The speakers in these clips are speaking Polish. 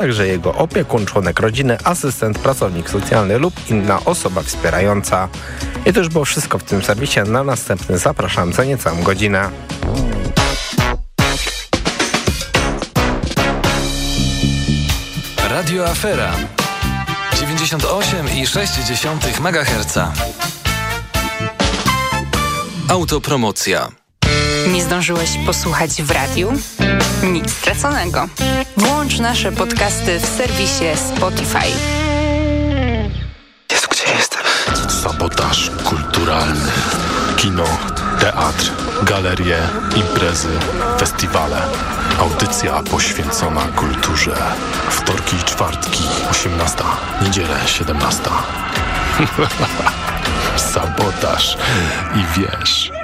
także jego opiekun, członek rodziny, asystent, pracownik socjalny lub inna osoba wspierająca. I to już było wszystko w tym serwisie. Na następny zapraszam za niecałą godzinę. Radio Afera 98,6 MHz. Autopromocja. Nie zdążyłeś posłuchać w radiu? Nic straconego. Włącz nasze podcasty w serwisie Spotify. Jezu, gdzie jestem? Sabotaż kulturalny. Kino, teatr, galerie, imprezy, festiwale. Audycja poświęcona kulturze. Wtorki i czwartki, 18. Niedzielę, 17. Sabotaż i wiesz.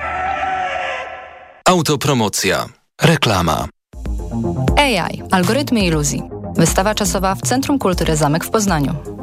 Autopromocja. Reklama. AI. Algorytmy iluzji. Wystawa czasowa w Centrum Kultury Zamek w Poznaniu.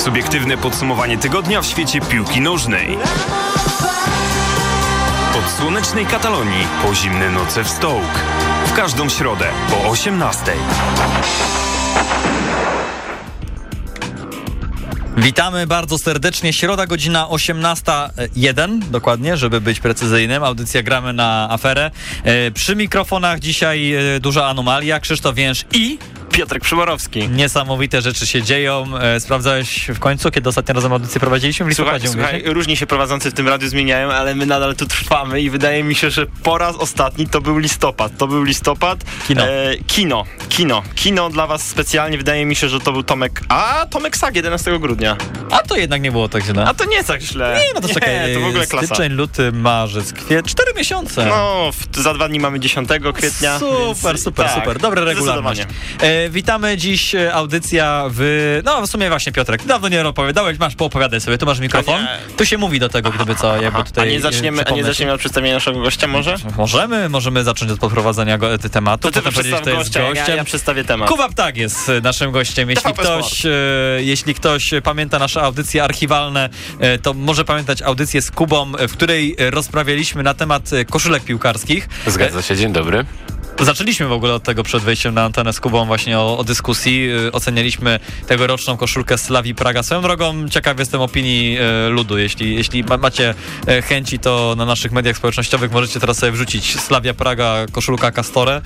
Subiektywne podsumowanie tygodnia w świecie piłki nożnej. Od słonecznej Katalonii po zimne noce w Stołk. W każdą środę po 18. Witamy bardzo serdecznie. Środa, godzina 18.01, dokładnie, żeby być precyzyjnym. Audycja gramy na aferę. E, przy mikrofonach dzisiaj e, duża anomalia. Krzysztof Więż i Piotrek Przyborowski. Niesamowite rzeczy się dzieją. E, sprawdzałeś w końcu, kiedy ostatnio razem audycję prowadziliśmy? W Słuchaj, listopadzie, słuchaj, mówisz? różni się prowadzący w tym radiu zmieniają, ale my nadal tu trwamy i wydaje mi się, że po raz ostatni to był listopad. To był listopad. Kino. E, kino, kino. Kino dla was specjalnie. Wydaje mi się, że to był Tomek... A, Tomek Sag 11 grudnia. A to jednak nie było tak źle. A to nie tak źle. nie, no to czekaj. to w ogóle klasa. Styczeń, luty, marzec, kwiet. Cztery miesiące. No, w, za dwa dni mamy 10 kwietnia. Super, super, tak, super. Dobra regularność. E, witamy dziś e, audycja w... No w sumie właśnie Piotrek, dawno nie opowiadałeś, masz poopowiadaj sobie, tu masz mikrofon. Nie. Tu się mówi do tego, gdyby co, jakby tutaj... A nie e, zaczniemy, a nie zaczniemy od przedstawienia naszego gościa może? Możemy, możemy zacząć od podprowadzenia go, te tematu. To ty potem powiedzieć, kto jest gościa, ja, ja przedstawię temat. Kuba Ptak jest e, naszym gościem. Jeśli TVP ktoś, e, jeśli ktoś pamięta nasze audycje archiwalne, e, to może pamiętać audycję z Kubą, e, w której e, rozprawialiśmy na temat e, koszulek piłkarskich. Zgadza się, dzień dobry. Zaczęliśmy w ogóle od tego przed wejściem na antenę z Kubą właśnie o, o dyskusji. Yy, ocenialiśmy tegoroczną koszulkę Slawii Praga. Swoją drogą ciekaw jestem opinii yy, ludu. Jeśli, jeśli ma, macie yy, chęci, to na naszych mediach społecznościowych możecie teraz sobie wrzucić Slavia Praga, koszulka Castore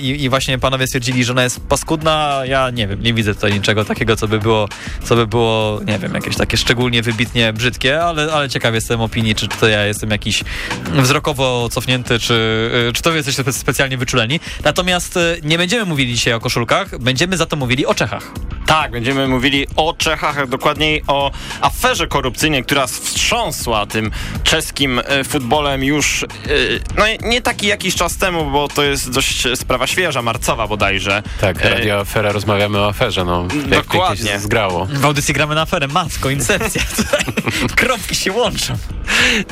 i, i właśnie panowie stwierdzili, że ona jest paskudna. Ja nie wiem, nie widzę tutaj niczego takiego, co by było, co by było nie wiem, jakieś takie szczególnie wybitnie brzydkie, ale, ale ciekaw jestem opinii, czy, czy to ja jestem jakiś wzrokowo cofnięty, czy, czy to wy jesteście spe- specjalnie wyczuleni. Natomiast y, nie będziemy mówili dzisiaj o koszulkach, będziemy za to mówili o Czechach. Tak, będziemy mówili o Czechach, a dokładniej o aferze korupcyjnej, która wstrząsła tym czeskim e, futbolem już e, no nie taki jakiś czas temu, bo to jest dość sprawa świeża, marcowa bodajże. Tak, Radio Afera, rozmawiamy o aferze, no. Jak Dokładnie. się zgrało. W audycji gramy na aferę. Matko, incepcja. Kropki się łączą.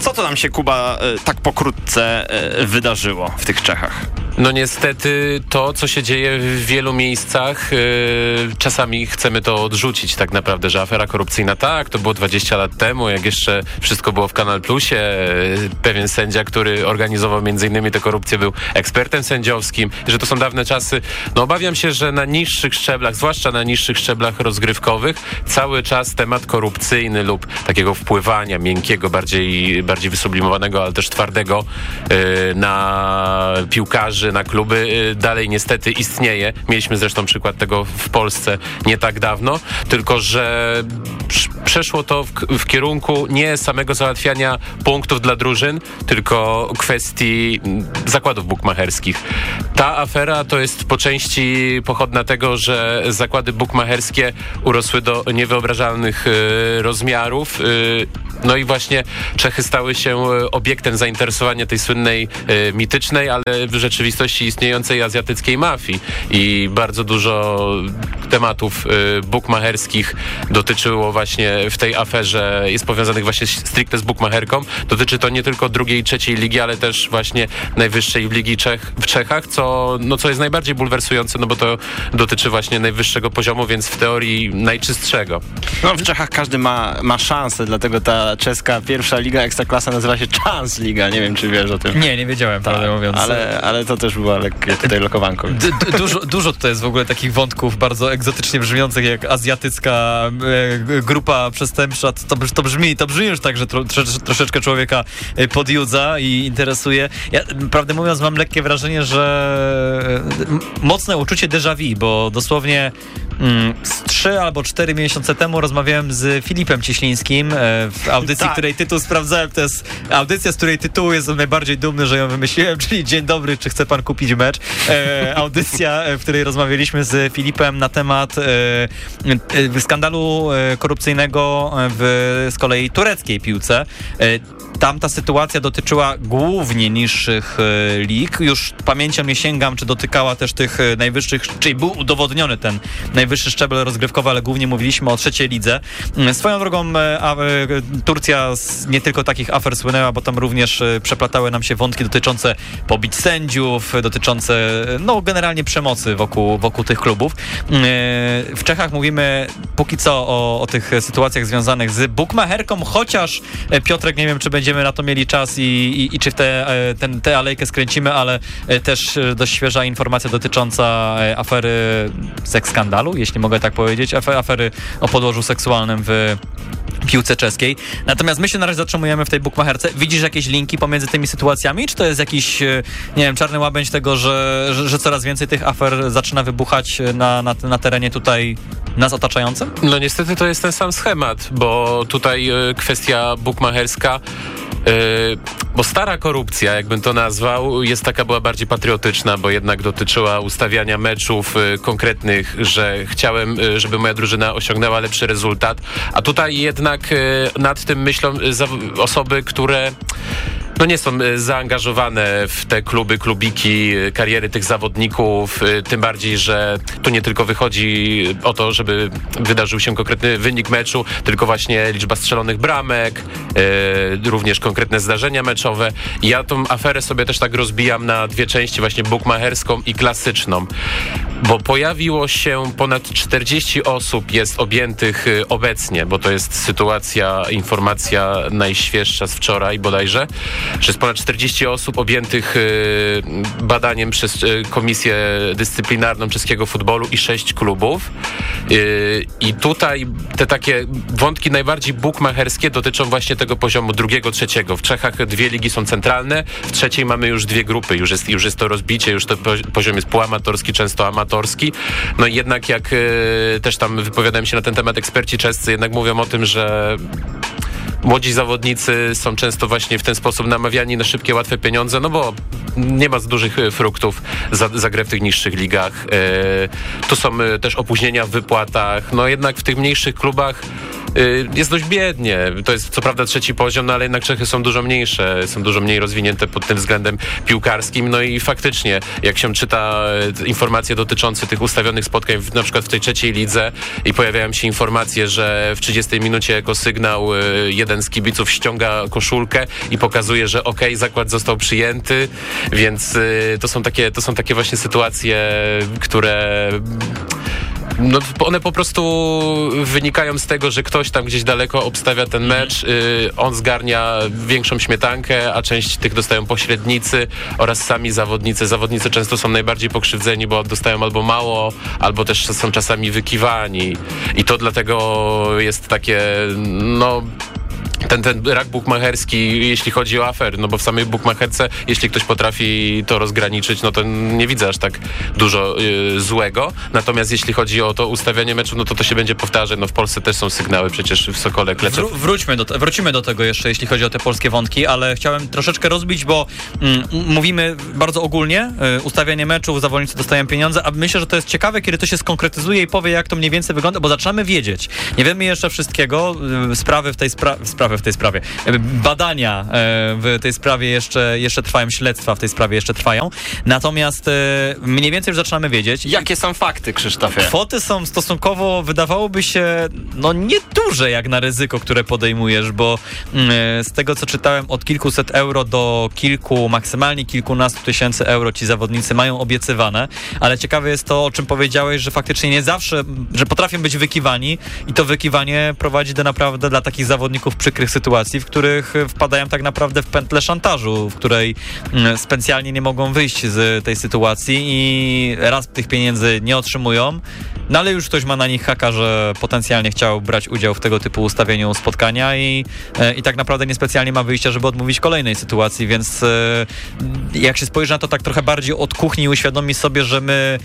Co to nam się, Kuba, tak pokrótce wydarzyło w tych Czechach? No niestety to, co się dzieje w wielu miejscach, yy, czasami chcemy to odrzucić tak naprawdę, że afera korupcyjna tak, to było 20 lat temu, jak jeszcze wszystko było w Kanal Plusie. Yy, pewien sędzia, który organizował między innymi tę korupcję, był ekspertem sędziowskim, że to są dawne czasy. No obawiam się, że na niższych szczeblach, zwłaszcza na niższych szczeblach rozgrywkowych, cały czas temat korupcyjny lub takiego wpływania miękkiego, bardziej, bardziej wysublimowanego, ale też twardego yy, na piłkarzy na kluby y, dalej niestety istnieje. Mieliśmy zresztą przykład tego w Polsce nie tak dawno, tylko że przeszło to w, w kierunku nie samego załatwiania punktów dla drużyn, tylko kwestii mm, zakładów bukmacherskich. Ta afera to jest po części pochodna tego, że zakłady bukmacherskie urosły do niewyobrażalnych y, rozmiarów. Y, no i właśnie Czechy stały się y, obiektem zainteresowania tej słynnej y, mitycznej, ale w rzeczywistości istniejącej azjatyckiej mafii. I bardzo dużo tematów y, bukmacherskich dotyczyło właśnie w tej aferze, jest powiązanych właśnie stricte z bukmacherką. Dotyczy to nie tylko drugiej i trzeciej ligi, ale też właśnie najwyższej ligi Czech, w Czechach, co, no, co jest najbardziej bulwersujące, no bo to dotyczy właśnie najwyższego poziomu, więc w teorii najczystszego. No w Czechach każdy ma, ma szansę, dlatego ta czeska pierwsza liga Ekstraklasa nazywa się Chance Liga. Nie wiem, czy wiesz o tym. Nie, nie wiedziałem, tak, prawdę mówiąc. Ale, ale to też była lekkie tutaj lokowanko. D dużo, dużo tutaj jest w ogóle takich wątków bardzo egzotycznie brzmiących, jak azjatycka e, grupa przestępcza. To, to, brzmi, to brzmi już tak, że tro, troszeczkę człowieka e, podjudza i interesuje. Ja, prawdę mówiąc, mam lekkie wrażenie, że e, mocne uczucie déjà vu, bo dosłownie mm, z trzy albo cztery miesiące temu rozmawiałem z Filipem Cieślińskim w audycji, tak. której tytuł sprawdzałem. To jest audycja, z której tytułu jestem najbardziej dumny, że ją wymyśliłem, czyli Dzień dobry, czy chce pan kupić mecz? E, audycja, w której rozmawialiśmy z Filipem na temat e, e, skandalu e, korupcyjnego w z kolei tureckiej piłce. E, tam ta sytuacja dotyczyła głównie niższych e, lig. Już pamięcią nie sięgam, czy dotykała też tych e, najwyższych, czyli był udowodniony ten najwyższy szczebel rozgrywkowy, ale głównie mówiliśmy o trzeciej lidze. Mm, swoją drogą a, Turcja nie tylko takich afer słynęła, bo tam również przeplatały nam się wątki dotyczące pobić sędziów, dotyczące no generalnie przemocy wokół, wokół tych klubów. Mm, w Czechach mówimy póki co o, o tych sytuacjach związanych z bukmacherką, chociaż Piotrek, nie wiem, czy będzie będziemy na to mieli czas i, i, i czy w tę e, ten, te alejkę skręcimy, ale e, też e, dość świeża informacja dotycząca afery seks skandalu, jeśli mogę tak powiedzieć, afery o podłożu seksualnym w piłce czeskiej. Natomiast my się na razie zatrzymujemy w tej bukmacherce. Widzisz jakieś linki pomiędzy tymi sytuacjami? Czy to jest jakiś, nie wiem, czarny łabędź tego, że, że, coraz więcej tych afer zaczyna wybuchać na, na, na terenie tutaj nas otaczającym? No niestety to jest ten sam schemat, bo tutaj kwestia bukmacherska Yy, bo stara korupcja, jakbym to nazwał, jest taka była bardziej patriotyczna, bo jednak dotyczyła ustawiania meczów konkretnych, że chciałem, żeby moja drużyna osiągnęła lepszy rezultat. A tutaj jednak y, nad tym myślą osoby, które no nie są e, zaangażowane w te kluby, klubiki, e, kariery tych zawodników, e, tym bardziej, że tu nie tylko wychodzi o to, żeby wydarzył się konkretny wynik meczu, tylko właśnie liczba strzelonych bramek, również konkretne zdarzenia meczowe. Ja tą aferę sobie też tak rozbijam na dwie części, właśnie bukmacherską i klasyczną, bo pojawiło się ponad 40 osób jest objętych obecnie, bo to jest sytuacja, informacja najświeższa z wczoraj bodajże, przez ponad 40 osób objętych y, badaniem przez y, Komisję Dyscyplinarną Czeskiego Futbolu i 6 klubów. Y, I tutaj te takie wątki najbardziej bukmacherskie dotyczą właśnie tego poziomu drugiego, trzeciego. W Czechach dwie ligi są centralne, w trzeciej mamy już dwie grupy, już jest, już jest to rozbicie, już to poziom jest półamatorski, często amatorski. No i jednak jak też tam wypowiadałem się na ten temat eksperci czescy, jednak mówią o tym, że młodzi zawodnicy są często właśnie w ten sposób namawiani na szybkie, łatwe pieniądze, no bo nie ma z dużych e, fruktów za, za grę w tych niższych ligach. E, tu są e, też opóźnienia w wypłatach. No jednak w tych mniejszych klubach jest dość biednie. To jest co prawda trzeci poziom, no ale jednak Czechy są dużo mniejsze, są dużo mniej rozwinięte pod tym względem piłkarskim. No i faktycznie, jak się czyta informacje dotyczące tych ustawionych spotkań, na przykład w tej trzeciej lidze i pojawiają się informacje, że w 30 minucie jako sygnał jeden z kibiców ściąga koszulkę i pokazuje, że okej, okay, zakład został przyjęty, więc e, to są takie, to są takie właśnie sytuacje, które no, one po prostu wynikają z tego, że ktoś tam gdzieś daleko obstawia ten mhm. mecz, y, on zgarnia większą śmietankę, a część tych dostają pośrednicy oraz sami zawodnicy. Zawodnicy często są najbardziej pokrzywdzeni, bo dostają albo mało, albo też są czasami wykiwani. I to dlatego jest takie, no ten, ten rak bukmacherski, jeśli chodzi o afer, no bo w samej bukmacherce, jeśli ktoś potrafi to rozgraniczyć, no to nie widzę aż tak dużo y, złego. Natomiast jeśli chodzi o to ustawianie meczu, no to to się będzie powtarzać. No w Polsce też są sygnały przecież w Sokole Kleczew. Wró- wróćmy do, wrócimy do tego jeszcze, jeśli chodzi o te polskie wątki, ale chciałem troszeczkę rozbić, bo mm, mówimy bardzo ogólnie, y, ustawianie meczów, zawodnicy dostają pieniądze, a myślę, że to jest ciekawe, kiedy to się skonkretyzuje i powie, jak to mniej więcej wygląda, bo zaczynamy wiedzieć. Nie wiemy jeszcze wszystkiego, y, sprawy w tej, spra- w tej sprawie, y, badania y, w tej sprawie jeszcze, jeszcze trwają, śledztwa w tej sprawie jeszcze trwają, natomiast y, mniej więcej już zaczynamy wiedzieć. Jakie są fakty, Krzysztofie? Kwoty są stosunkowo, wydawałoby się, no nieduże jak na ryzyko, które podejmujesz, bo mm, z tego co czytałem, od kilkuset euro do kilku, maksymalnie kilkunastu tysięcy euro ci zawodnicy mają obiecywane, ale ciekawe jest to, o czym powiedziałeś, że faktycznie nie zawsze, że potrafią być wykiwani i to wykiwanie prowadzi do naprawdę dla takich zawodników przykrych sytuacji, w których wpadają tak naprawdę w pętlę szantażu, w której mm, specjalnie nie mogą wyjść z tej sytuacji i raz tych pieniędzy nie otrzymują, no ale już ktoś ma na nich haka, że potencjalnie chciał brać udział w tego typu ustawieniu spotkania i, e, i tak naprawdę niespecjalnie ma wyjścia, żeby odmówić kolejnej sytuacji, więc e, jak się spojrzy na to tak trochę bardziej od kuchni i uświadomi sobie, że my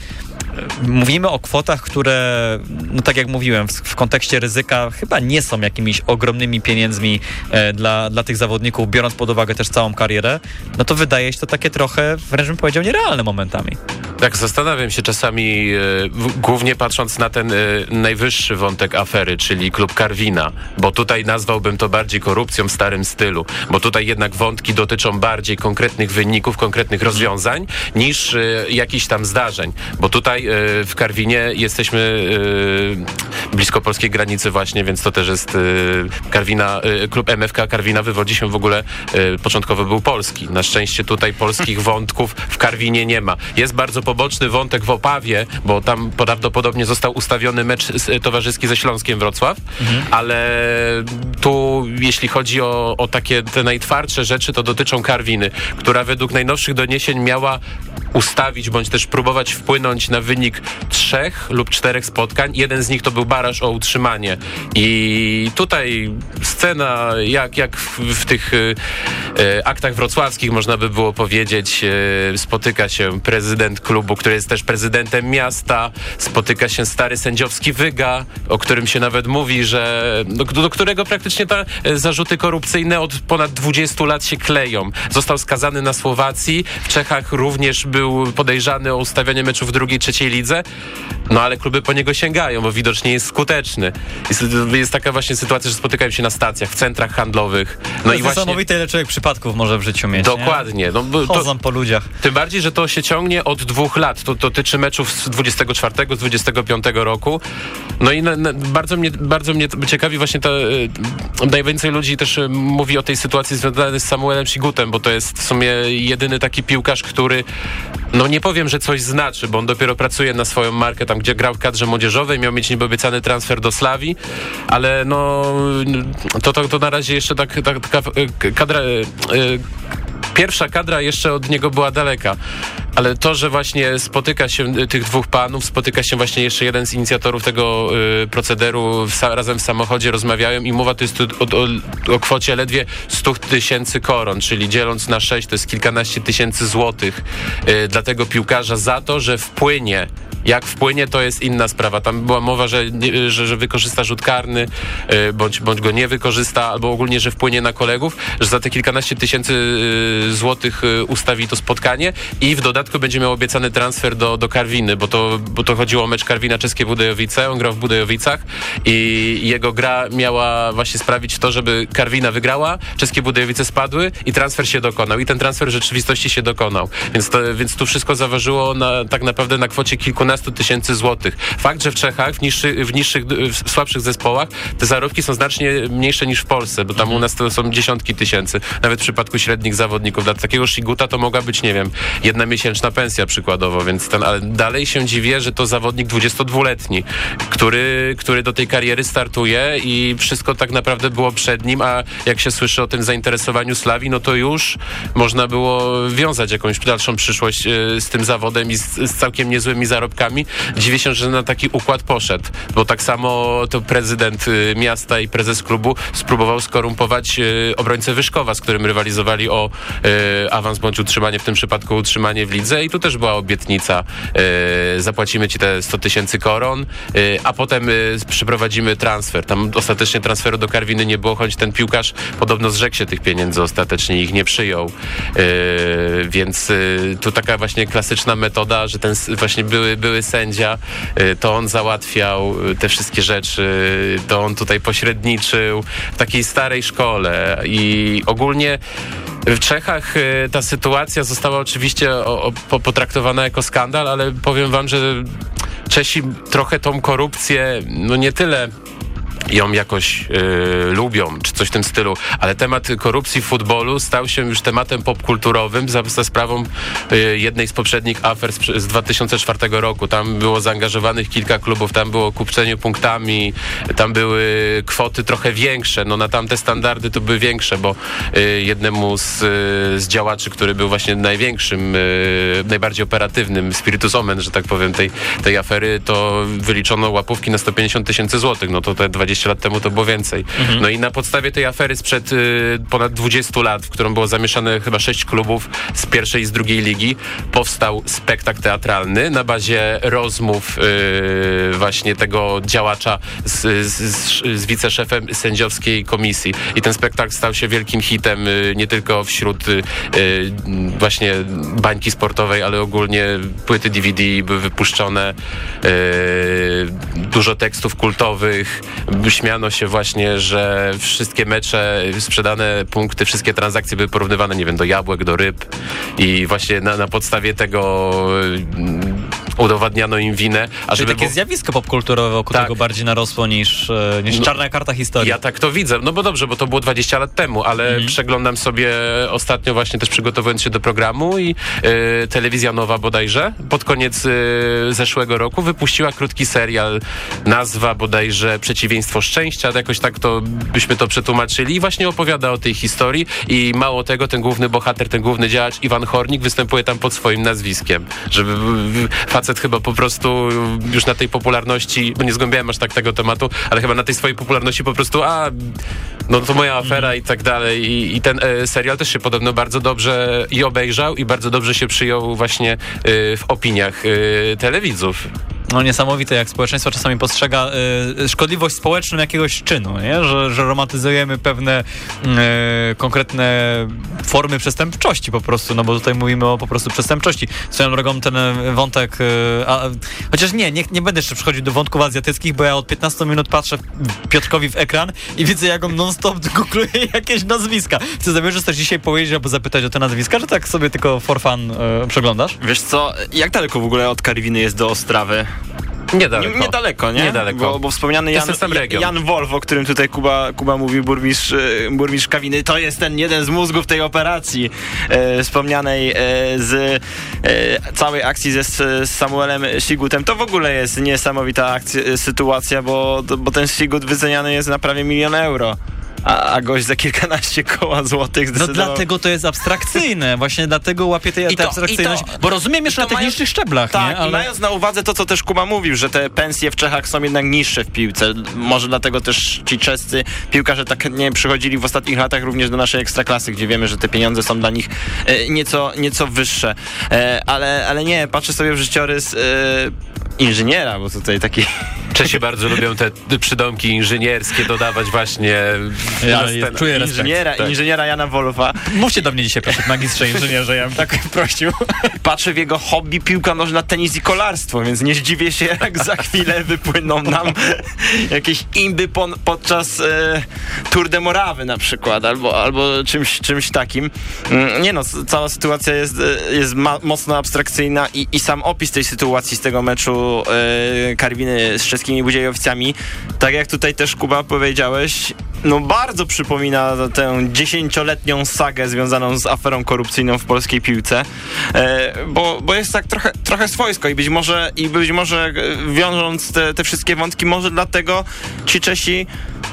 e, mówimy o kwotach, które, no tak jak mówiłem, w, w kontekście ryzyka chyba nie są jakimiś ogromnymi pieniędzmi e, dla, dla tych zawodników, biorąc pod uwagę też całą karierę, no to wydaje się to takie trochę, wręcz bym powiedział, nierealne momentami. Tak, zastanawiam się czasami, e, głównie patrząc na ten e, najwyższy wątek afery, czyli klub Karwina, bo tutaj nazwałbym to bardziej korupcją w starym stylu, bo tutaj jednak wątki dotyczą bardziej konkretnych wyników, konkretnych rozwiązań, niż jakichś tam zdarzeń, bo tutaj w Karwinie jesteśmy blisko polskiej granicy właśnie, więc to też jest Karwina, klub MFK Karwina wywodzi się w ogóle, e, początkowo był polski. Na szczęście tutaj polskich wątków w Karwinie nie ma. Jest bardzo poboczny wątek w Opawie, bo tam prawdopodobnie został ustawiony mecz s- towarzyski ze Śląskiem Wrocław, ale tu jeśli chodzi o, o takie te najtwardsze rzeczy, to dotyczą Karwiny, która według najnowszych doniesień miała ustawić, bądź też próbować wpłynąć na wynik trzech lub czterech spotkań. Jeden z nich to był baraż o utrzymanie. I tutaj scena, jak, jak w, w tych y, aktach wrocławskich można by było powiedzieć, y, spotyka się prezydent klubu, który jest też prezydentem miasta, spotyka się stary sędziowski Wyga, o którym się nawet mówi, że do, do którego praktycznie te zarzuty korupcyjne od ponad 20 lat się kleją. Został skazany na Słowacji, w Czechach również był podejrzany o ustawianie meczu w drugiej, trzeciej lidze, no ale kluby po niego sięgają, bo widocznie jest skuteczny. Jest, jest taka właśnie sytuacja, że spotykają się na stacjach, w centrach handlowych. No No i właśnie... niesamowite, ile człowiek przypadków może w życiu mieć. Dokładnie. No, bo Nie? to, Chodzą po ludziach. tym bardziej, że to się ciągnie od dwóch lat. To dotyczy meczów z 24, z 25 roku. No i na, na, bardzo, mnie, bardzo mnie ciekawi właśnie to, y, najwięcej ludzi też y, mówi o tej sytuacji związanej z Samuelem Sigutem, bo to jest w sumie jedyny taki piłkarz, który no nie powiem, że coś znaczy, bo on dopiero pracuje na swoją markę, tam gdzie grał w kadrze młodzieżowej, miał mieć niby obiecany transfer do Slawii, ale no to, to, to na razie jeszcze tak, tak, taka y, kadra... y, y, Pierwsza kadra jeszcze od niego była daleka, ale to, że właśnie spotyka się tych dwóch panów, spotyka się właśnie jeszcze jeden z inicjatorów tego y, procederu w, razem w samochodzie, rozmawiają i mowa to jest o, o, o kwocie ledwie 100 tysięcy koron, czyli dzieląc na 6 to jest kilkanaście tysięcy złotych y, dla tego piłkarza za to, że wpłynie jak wpłynie, to jest inna sprawa. Tam była mowa, że, że, że wykorzysta rzut karny, y, bądź, bądź go nie wykorzysta, albo ogólnie, że wpłynie na kolegów, że za te kilkanaście tysięcy y, złotych y, ustawi to spotkanie i w dodatku będzie miał obiecany transfer do, do Karwiny, bo to, bo to chodziło o mecz Karwina Czeskie Budejowice. On grał w Budejowicach i jego gra miała właśnie sprawić to, żeby Karwina wygrała, Czeskie Budejowice spadły i transfer się dokonał. I ten transfer w rzeczywistości się dokonał. Więc, to, więc tu wszystko zaważyło na, tak naprawdę na kwocie kilkunastu tysięcy złotych. Fakt, że w Czechach, w, w niższych, w słabszych zespołach, te zarobki są znacznie mniejsze niż w Polsce, bo tam u nas to są dziesiątki tysięcy. Nawet w przypadku średnich zawodników. Dla takiego Shiguta to mogła być, nie wiem, jedna miesięczna pensja przykładowo, więc ten, ale dalej się dziwię, że to zawodnik 22-letni, który, który do tej kariery startuje i wszystko tak naprawdę było przed nim, a jak się słyszy o tym zainteresowaniu Slawi, no to już można było wiązać jakąś dalszą przyszłość e, z tym zawodem i z, z całkiem niezłymi zarobkami Dziwię się, że na taki układ poszedł, bo tak samo to prezydent y, miasta i prezes klubu spróbował skorumpować y, obrońcę Wyszkowa, z którym rywalizowali o y, awans bądź utrzymanie, w tym przypadku utrzymanie w lidze i tu też była obietnica, zapłacimy ci te 100 tysięcy koron, a potem przeprowadzimy transfer. Tam ostatecznie transferu do Karwiny nie było, choć ten piłkarz podobno zrzekł się tych pieniędzy ostatecznie, ich nie przyjął. Więc tu taka właśnie klasyczna metoda, że ten właśnie były, były sędzia, y, to on załatwiał y, te wszystkie rzeczy, to on tutaj pośredniczył w takiej starej szkole. I ogólnie w Czechach y, ta sytuacja została oczywiście potraktowana jako skandal, ale powiem wam, że Czesi trochę tą korupcję, no nie tyle ją jakoś y, lubią, czy coś w tym stylu, ale temat korupcji w futbolu stał się już tematem popkulturowym za, za sprawą y, jednej z poprzednich afer z, z 2004 roku. Tam było zaangażowanych kilka klubów, tam było kupczenie punktami, tam były kwoty trochę większe, no na tamte standardy to były większe, bo y, jednemu z, z działaczy, który był właśnie największym, najbardziej operatywnym, spiritus omen, że tak powiem, tej, tej afery, to wyliczono łapówki na 150 tysięcy złotych, no to te 20 lat temu to było więcej. No i na podstawie tej afery sprzed y, ponad 20 lat, w którą było zamieszane chyba sześć klubów z pierwszej i z drugiej ligi, powstał spektakl teatralny na bazie rozmów y, właśnie tego działacza z, z, z, z wiceszefem sędziowskiej komisji. I ten spektakl stał się wielkim hitem y, nie tylko wśród y, y, właśnie bańki sportowej, ale ogólnie płyty DVD były wypuszczone, y, dużo tekstów kultowych, śmiano się właśnie, że wszystkie mecze, sprzedane punkty, wszystkie transakcje były porównywane, nie wiem, do jabłek, do ryb i właśnie na, na podstawie tego udowadniano im winę. A Czyli żeby takie było- zjawisko popkulturowe wokół Tak. tego bardziej narosło niż, e, niż No, czarna karta historii. Ja tak to widzę. No bo dobrze, bo to było 20 lat temu, ale Mhm. przeglądam sobie ostatnio właśnie też przygotowując się do programu i y, telewizja nowa bodajże pod koniec y, zeszłego roku wypuściła krótki serial, nazwa bodajże Przeciwieństwo Szczęścia, jakoś tak to byśmy to przetłumaczyli i właśnie opowiada o tej historii i mało tego, ten główny bohater, ten główny działacz Iwan Hornik występuje tam pod swoim nazwiskiem, żeby w- facet chyba po prostu już na tej popularności, bo nie zgłębiałem aż tak tego tematu, ale chyba na tej swojej popularności po prostu, a no to moja afera i tak dalej i, i ten e, serial też się podobno bardzo dobrze i obejrzał i bardzo dobrze się przyjął właśnie e, w opiniach e. No niesamowite, jak społeczeństwo czasami postrzega y, szkodliwość społeczną jakiegoś czynu, nie? Że, że romantyzujemy pewne y, konkretne formy przestępczości po prostu, no bo tutaj mówimy o po prostu przestępczości. Swoją drogą ten y, wątek, y, a, chociaż nie, nie, nie będę jeszcze przechodził do wątków azjatyckich, bo ja od 15 minut patrzę Piotrkowi w ekran i widzę, jak on non-stop googluje jakieś nazwiska. Czy zamierzasz coś dzisiaj powiedzieć albo zapytać o te nazwiska, że tak sobie tylko for fun y, przeglądasz? Wiesz co, jak daleko w ogóle od Karwiny jest do Ostrawy? Niedaleko. Nie, niedaleko, nie? Niedaleko. Bo, bo wspomniany Jan. Jan Wolf, o którym tutaj Kuba, Kuba mówił, burmistrz, e, burmistrz Kawiny, to jest ten jeden z mózgów tej operacji e, wspomnianej e, z e, całej akcji ze, z Samuelem Sigutem. To w ogóle jest niesamowita akcja, e, sytuacja, bo, bo ten Sigut wyceniany jest na prawie milion euro. A, a gość za kilkanaście koła złotych No zdecydował... dlatego to jest abstrakcyjne, właśnie dlatego łapię tę abstrakcyjność, to- bo rozumiem jeszcze na to mając- technicznych szczeblach, Tak, nie? i Ale... mając na uwadze to, co też Kuba mówił, że te pensje w Czechach są jednak niższe w piłce. Może dlatego też ci czescy piłkarze tak nie przychodzili w ostatnich latach również do naszej ekstraklasy, gdzie wiemy, że te pieniądze są dla nich e, nieco, nieco wyższe. E, ale, ale nie, patrzę sobie w życiorys e, inżyniera, bo tutaj taki... Czesi bardzo lubią te przydomki inżynierskie dodawać właśnie. Ja czuję respekt. Inżyniera, tak. inżyniera Jana Wolfa. Mówcie do mnie dzisiaj, proszę, magistrze inżynierze, ja bym tak prosił. Patrzę w jego hobby piłka nożna, tenis i kolarstwo, więc nie zdziwię się, jak za chwilę wypłyną nam jakieś imby pon, podczas e, Tour de Morawy na przykład, albo, albo czymś, czymś takim. Mm, Nie no, cała sytuacja jest, e, jest mocno abstrakcyjna i, i sam opis tej sytuacji z tego meczu e, Karwiny z czeskimi budziejowcami, tak jak tutaj też Kuba powiedziałeś, no bardzo przypomina tę dziesięcioletnią sagę związaną z aferą korupcyjną w polskiej piłce, e, bo, bo jest tak trochę, trochę swojsko i być może, i być może e, wiążąc te, te wszystkie wątki, może dlatego ci Czesi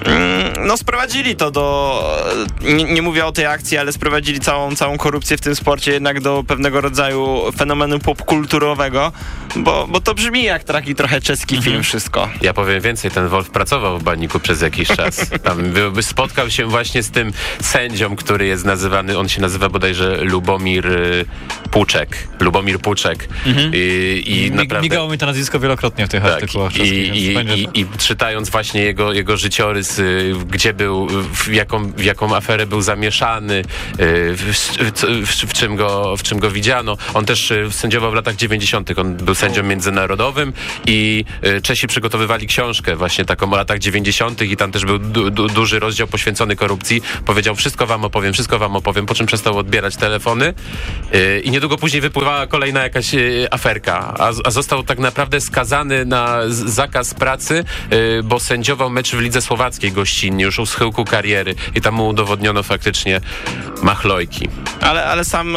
mm, no sprowadzili to do, nie, nie mówię o tej akcji, ale sprowadzili całą, całą korupcję w tym sporcie jednak do pewnego rodzaju fenomenu popkulturowego, bo, bo to brzmi jak taki trochę czeski film wszystko. Ja powiem więcej, ten Wolf pracował w Baniku przez jakiś czas. Tam by- by spotkał się właśnie z tym sędzią, który jest nazywany, on się nazywa bodajże Lubomir y, Puczek. Lubomir Puczek. I, i Mi- naprawdę... Migało mi to nazwisko wielokrotnie w tych Tak, artykułach i, i, i, i czytając właśnie jego, jego życiorys, y, gdzie był, w jaką, w jaką aferę był zamieszany, y, w, w, w, w, czym go, w czym go widziano. On też sędziował w latach 90. On był sędzią międzynarodowym i Czesi przygotowywali książkę właśnie taką o latach 90. i tam też był du, du, duży rozdział poświęcony korupcji. Powiedział, wszystko wam opowiem, wszystko wam opowiem, po czym przestał odbierać telefony y, i niedługo później wypływała kolejna jakaś y, aferka, a, a został tak naprawdę skazany na zakaz pracy, y, bo sędziował mecz w lidze słowackiej gościnnie, już u schyłku kariery i tam mu udowodniono faktycznie machlojki. Ale, ale sam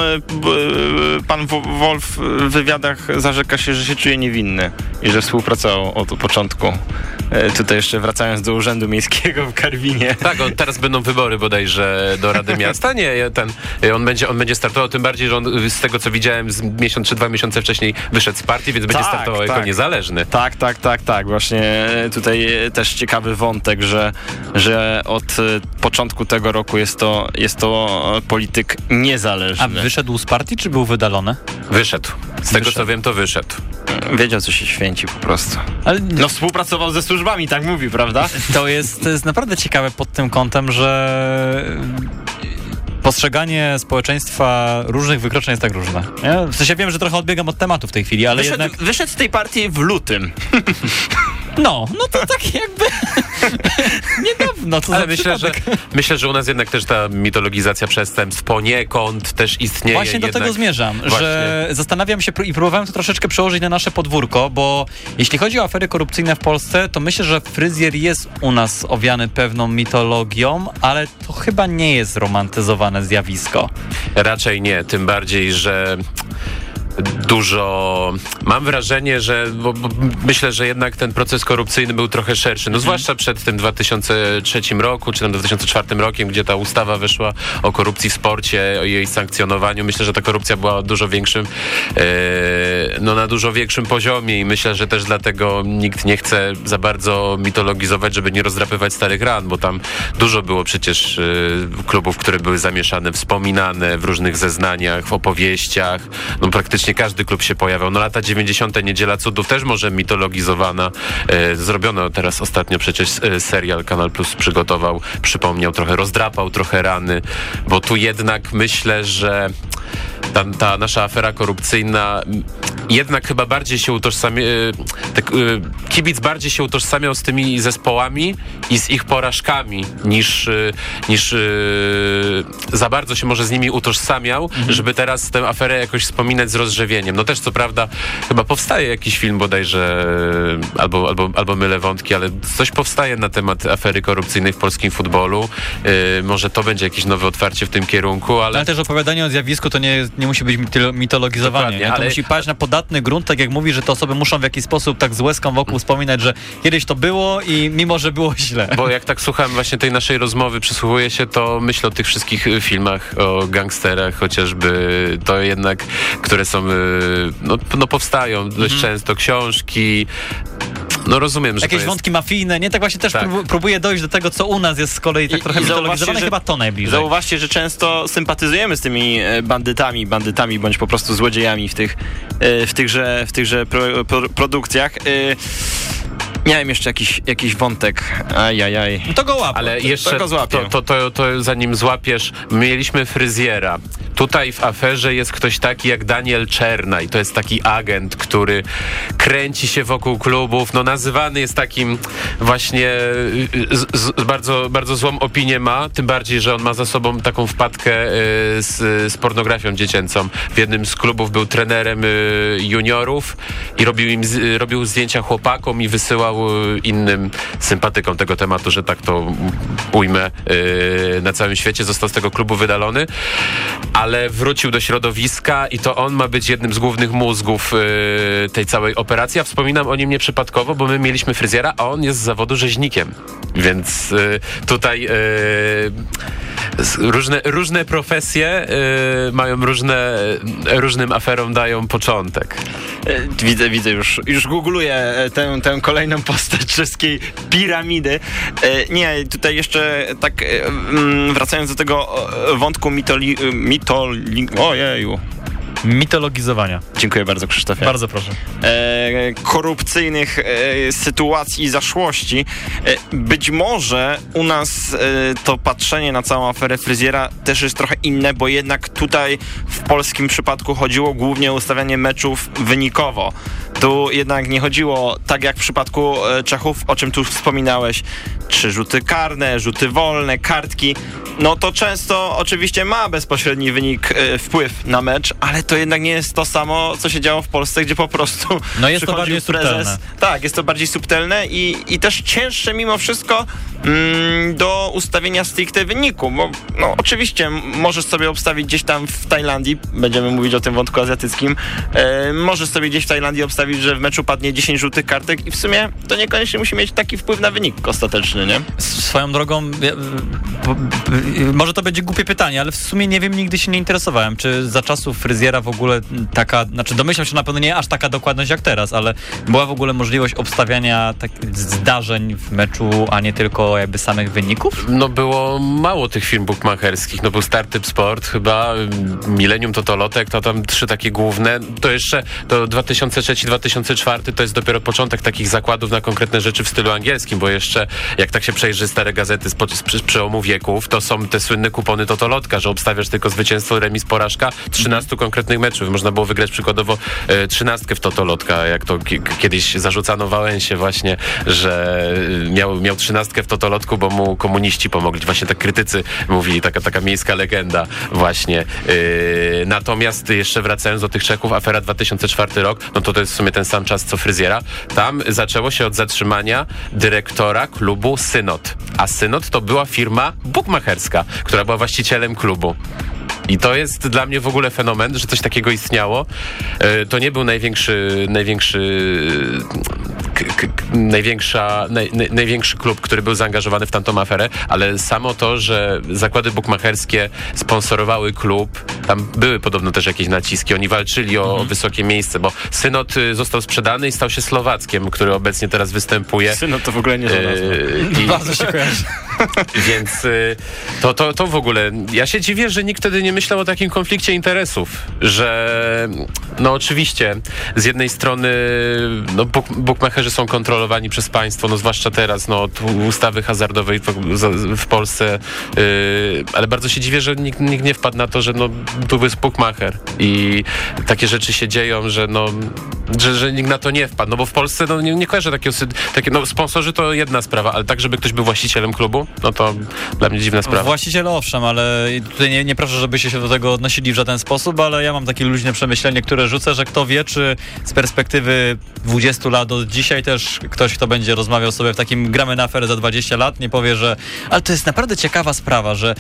pan Wo- Wolf w wywiadach zarzeka się, że się czuje niewinny i że współpracował od początku. Tutaj jeszcze wracając do Urzędu Miejskiego w Karwinie. Tak, on, teraz będą wybory bodajże do Rady Miasta. Nie, ten, on, będzie, on będzie startował, tym bardziej, że on z tego co widziałem z miesiąc czy dwa miesiące wcześniej wyszedł z partii, więc będzie Tak, startował jako tak. niezależny. Tak, tak, tak, tak. Właśnie e, tutaj e, też ciekawy wątek, że, że od e, początku tego roku jest to, jest to polityk niezależny. A wyszedł z partii, czy był wydalony? Wyszedł. Z tego co Wyszedł. wiem, to wyszedł. Wiedział, co się święci po prostu. Ale No współpracował ze służbami, tak mówi, prawda? To jest, to jest naprawdę ciekawe pod tym kątem, że postrzeganie społeczeństwa różnych wykroczeń jest tak różne. Nie? W sensie wiem, że trochę odbiegam od tematu w tej chwili, ale Wyszedł, jednak... wyszedł z tej partii w lutym. No, no to tak jakby... Niedawno, to Ale myślę że, myślę, że u nas jednak też ta mitologizacja przestępstw poniekąd też istnieje. Właśnie do jednak. tego zmierzam, Właśnie. że zastanawiam się i próbowałem to troszeczkę przełożyć na nasze podwórko, bo jeśli chodzi o afery korupcyjne w Polsce, to myślę, że fryzjer jest u nas owiany pewną mitologią, ale to chyba nie jest romantyzowane zjawisko. Raczej nie, tym bardziej, że dużo. Mam wrażenie, że bo, bo myślę, że jednak ten proces korupcyjny był trochę szerszy. No zwłaszcza przed tym 2003 roku, czy tam 2004 rokiem, gdzie ta ustawa wyszła o korupcji w sporcie, o jej sankcjonowaniu. Myślę, że ta korupcja była dużo większym, e, no na dużo większym poziomie i myślę, że też dlatego nikt nie chce za bardzo mitologizować, żeby nie rozdrapywać starych ran, bo tam dużo było przecież e, klubów, które były zamieszane, wspominane w różnych zeznaniach, w opowieściach. No praktycznie każdy klub się pojawiał. No lata 90. Niedziela Cudów też może mitologizowana. E, zrobiono teraz ostatnio przecież e, serial Kanal Plus przygotował, przypomniał trochę, rozdrapał trochę rany, bo tu jednak myślę, że ta, ta nasza afera korupcyjna jednak chyba bardziej się utożsamia, e, tak, e, kibic bardziej się utożsamiał z tymi zespołami i z ich porażkami niż, e, niż za bardzo się może z nimi utożsamiał, żeby teraz tę aferę jakoś wspominać z rozrzewieniem. No też co prawda chyba powstaje jakiś film bodajże albo, albo, albo mylę wątki, ale coś powstaje na temat afery korupcyjnej w polskim futbolu. Może to będzie jakieś nowe otwarcie w tym kierunku, ale Ale też opowiadanie o zjawisku to nie, jest- nie musi być mitolo- mitologizowanie. Nie? To ale- musi paść na podatny grunt, tak jak mówi, że te osoby muszą w jakiś sposób tak z łezką wokół wspominać, że kiedyś to było i mimo, że było źle. Bo jak tak słucham właśnie tej naszej rozmowy, przysłuchuję się, to myślę o tych wszystkich y, filmach o gangsterach, chociażby to jednak, które są, y, no, no powstają dość Mhm. często, książki. No rozumiem, że Jakieś jest... wątki mafijne, nie? Tak właśnie też Tak. prób- próbuję dojść do tego, co u nas jest z kolei tak I- trochę mitologizowane, że- chyba to najbliżej. Zauważcie, że często sympatyzujemy z tymi e, bandytami, bandytami bądź po prostu złodziejami w, tych, e, w tychże, w tychże pro, pro, produkcjach. Miałem jeszcze jakiś, jakiś wątek. Ajajaj. No to go łap. Ale jeszcze to go złapię. to, to, to, to zanim złapiesz, mieliśmy fryzjera. Tutaj w aferze jest ktoś taki jak Daniel Czernaj. To jest taki agent, który kręci się wokół klubów. No nazywany jest takim właśnie y, z, z, bardzo, bardzo złą opinię ma. Tym bardziej, że on ma za sobą taką wpadkę y, z, z pornografią dziecięcą. W jednym z klubów był trenerem y, juniorów i robił im robił zdjęcia chłopakom i wysyłał y, innym sympatykom tego tematu, że tak to ujmę y, na całym świecie. Został z tego klubu wydalony, ale wrócił do środowiska i to on ma być jednym z głównych mózgów y, tej całej operacji. Ja wspominam o nim nieprzypadkowo, bo my mieliśmy fryzjera, a on jest z zawodu rzeźnikiem. Więc tutaj różne, różne profesje mają różne, różnym aferom dają początek. E, Widzę, widzę już, już googluję e, tę, tę kolejną postać czeskiej piramidy. E, Nie, tutaj jeszcze tak e, mm, wracając do tego e, wątku mitoli... mitoli ojeju. Mitologizowania. Dziękuję bardzo Krzysztofie. Bardzo proszę. e, korupcyjnych e, sytuacji i zaszłości. E, być może u nas to patrzenie na całą aferę fryzjera też jest trochę inne, bo jednak tutaj w polskim przypadku chodziło głównie o ustawianie meczów wynikowo. Tu jednak nie chodziło tak jak w przypadku e, Czechów, o czym tu wspominałeś, czy rzuty karne, rzuty wolne, kartki. No to często oczywiście ma bezpośredni wynik, e, wpływ na mecz, ale to jednak nie jest to samo, co się działo w Polsce, gdzie po prostu No jest to bardziej subtelne. Tak, jest to bardziej subtelne i, i też cięższe mimo wszystko mm, do ustawienia stricte wyniku, bo no, oczywiście możesz sobie obstawić gdzieś tam w Tajlandii, będziemy mówić o tym wątku azjatyckim, e, możesz sobie gdzieś w Tajlandii obstawić, że w meczu padnie 10 żółtych kartek i w sumie to niekoniecznie musi mieć taki wpływ na wynik ostateczny, nie? Swoją drogą, może to będzie głupie pytanie, ale w sumie nie wiem, nigdy się nie interesowałem, czy za czasów fryzjera w ogóle taka, znaczy domyślam się na pewno nie aż taka dokładność jak teraz, ale była w ogóle możliwość obstawiania tak, zdarzeń w meczu, a nie tylko jakby samych wyników? No było mało tych firm bukmacherskich, no był Startup Sport chyba, Millennium Totolotek, to tam trzy takie główne, to jeszcze to 2003-2004 to jest dopiero początek takich zakładów na konkretne rzeczy w stylu angielskim, bo jeszcze jak tak się przejrzy stare gazety z, z przełomu wieków, to są te słynne kupony Totolotka, że obstawiasz tylko zwycięstwo, remis, porażka 13 konkretnych meczów. Można było wygrać przykładowo e, trzynastkę w Totolotka, jak to ki- kiedyś zarzucano Wałęsie właśnie, że e, miał, miał trzynastkę w Totolotku, bo mu komuniści pomogli. Właśnie tak krytycy mówili, taka, taka miejska legenda właśnie. Yy, natomiast jeszcze wracając do tych Czechów, afera 2004 rok, no to to jest w sumie ten sam czas co fryzjera. Tam zaczęło się od zatrzymania dyrektora klubu Synod. A Synod to była firma bukmacherska, która była właścicielem klubu. I to jest dla mnie w ogóle fenomen, że coś takiego istniało. E, To nie był największy, największy, największa, naj, naj, największy klub, który był zaangażowany w tamtą aferę, ale samo to, że zakłady bukmacherskie sponsorowały klub, tam były podobno też jakieś naciski, oni walczyli o wysokie miejsce, bo Synod y, został sprzedany i stał się Słowackiem, który obecnie teraz występuje. No to w ogóle nie i- Bardzo się kojarzy. więc y, to, to, to w ogóle, ja się dziwię, że nikt wtedy nie myślał o takim konflikcie interesów, że no oczywiście z jednej strony no, buk, bukmacherzy są kontrolowani przez państwo, no zwłaszcza teraz, no od ustawy hazardowej w, Polsce, y, ale bardzo się dziwię, że nikt, nikt nie wpadł na to, że no tu jest bukmacher i takie rzeczy się dzieją, że no że, że nikt na to nie wpadł, no bo w Polsce no, nie, nie kojarzę takiego, takie, no sponsorzy to jedna sprawa, ale tak, żeby ktoś był właścicielem klubu, no to dla mnie dziwna sprawa. Właściciele owszem, ale tutaj nie, nie proszę, żebyście się do tego odnosili w żaden sposób, ale ja mam takie luźne przemyślenie, które rzucę, że kto wie, czy z perspektywy 20 lat od dzisiaj też ktoś, kto będzie rozmawiał sobie w takim gramy na aferę za 20 lat, nie powie, że ale to jest naprawdę ciekawa sprawa, że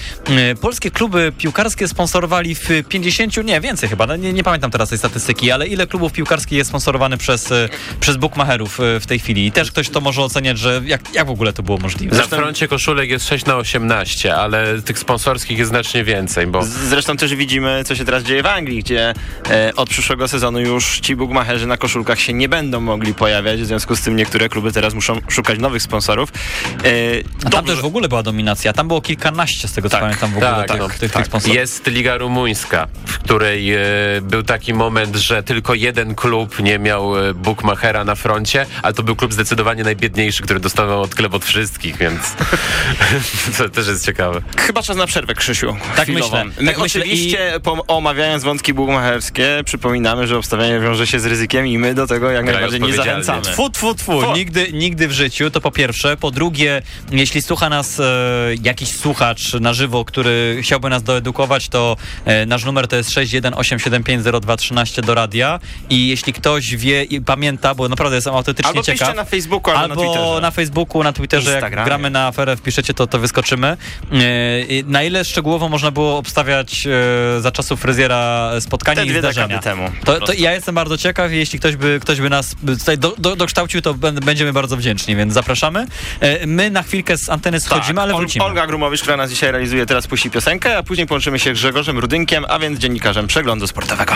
y, polskie kluby piłkarskie sponsorowali w 50, nie więcej chyba, no nie, nie pamiętam teraz tej statystyki, ale ile klubów piłkarskich jest sponsorowany przez, y, przez bookmacherów y, w tej chwili i też ktoś to może oceniać, że jak, jak w ogóle to było możliwe. Na froncie koszulek jest 6 na 18, ale tych sponsorskich jest znacznie więcej, bo Zresztą też widzimy, co się teraz dzieje w Anglii, gdzie e, od przyszłego sezonu już ci bugmacherzy na koszulkach się nie będą mogli pojawiać, w związku z tym niektóre kluby teraz muszą szukać nowych sponsorów. E, A tam też w ogóle była dominacja. Tam było kilkanaście z tego, co Tak, pamiętam w ogóle tak, tych, no, tych, tych tak. sponsorów. Jest Liga Rumuńska, w której e, był taki moment, że tylko jeden klub nie miał e, bookmachera na froncie, ale to był klub zdecydowanie najbiedniejszy, który dostawał odklep od wszystkich, więc to też jest ciekawe. Chyba czas na przerwę, Krzysiu. Tak chwilową. myślę, My tak myślę oczywiście po, omawiając wątki bugmacherskie przypominamy, że obstawianie wiąże się z ryzykiem i my do tego jak najbardziej nie zachęcamy. Tfu, tfu, tfu. Fu. Nigdy, nigdy w życiu, to po pierwsze. Po drugie, jeśli słucha nas e, jakiś słuchacz na żywo, który chciałby nas doedukować, to e, nasz numer to jest 618750213 do radia i jeśli ktoś wie i pamięta, bo naprawdę jestem autentycznie Albo ciekaw. piszcie na Facebooku, albo, na Twitterze. na Facebooku, na Twitterze, jak gramy na aferę, wpiszecie, to, to wyskoczymy. E, na ile szczegółowo można było obstawiać e, za czasów fryzjera spotkanie Te i zdarzenia? temu. To, to ja jestem bardzo ciekaw i jeśli ktoś by, ktoś by nas tutaj do, do, dokształcił, to ben- będziemy bardzo wdzięczni, więc zapraszamy. E, My na chwilkę z anteny schodzimy, ale Ol- wrócimy. Olga Grumowicz, która nas dzisiaj realizuje, teraz puści piosenkę, a później połączymy się z Grzegorzem Rudynkiem, a więc dziennikarzem przeglądu sportowego.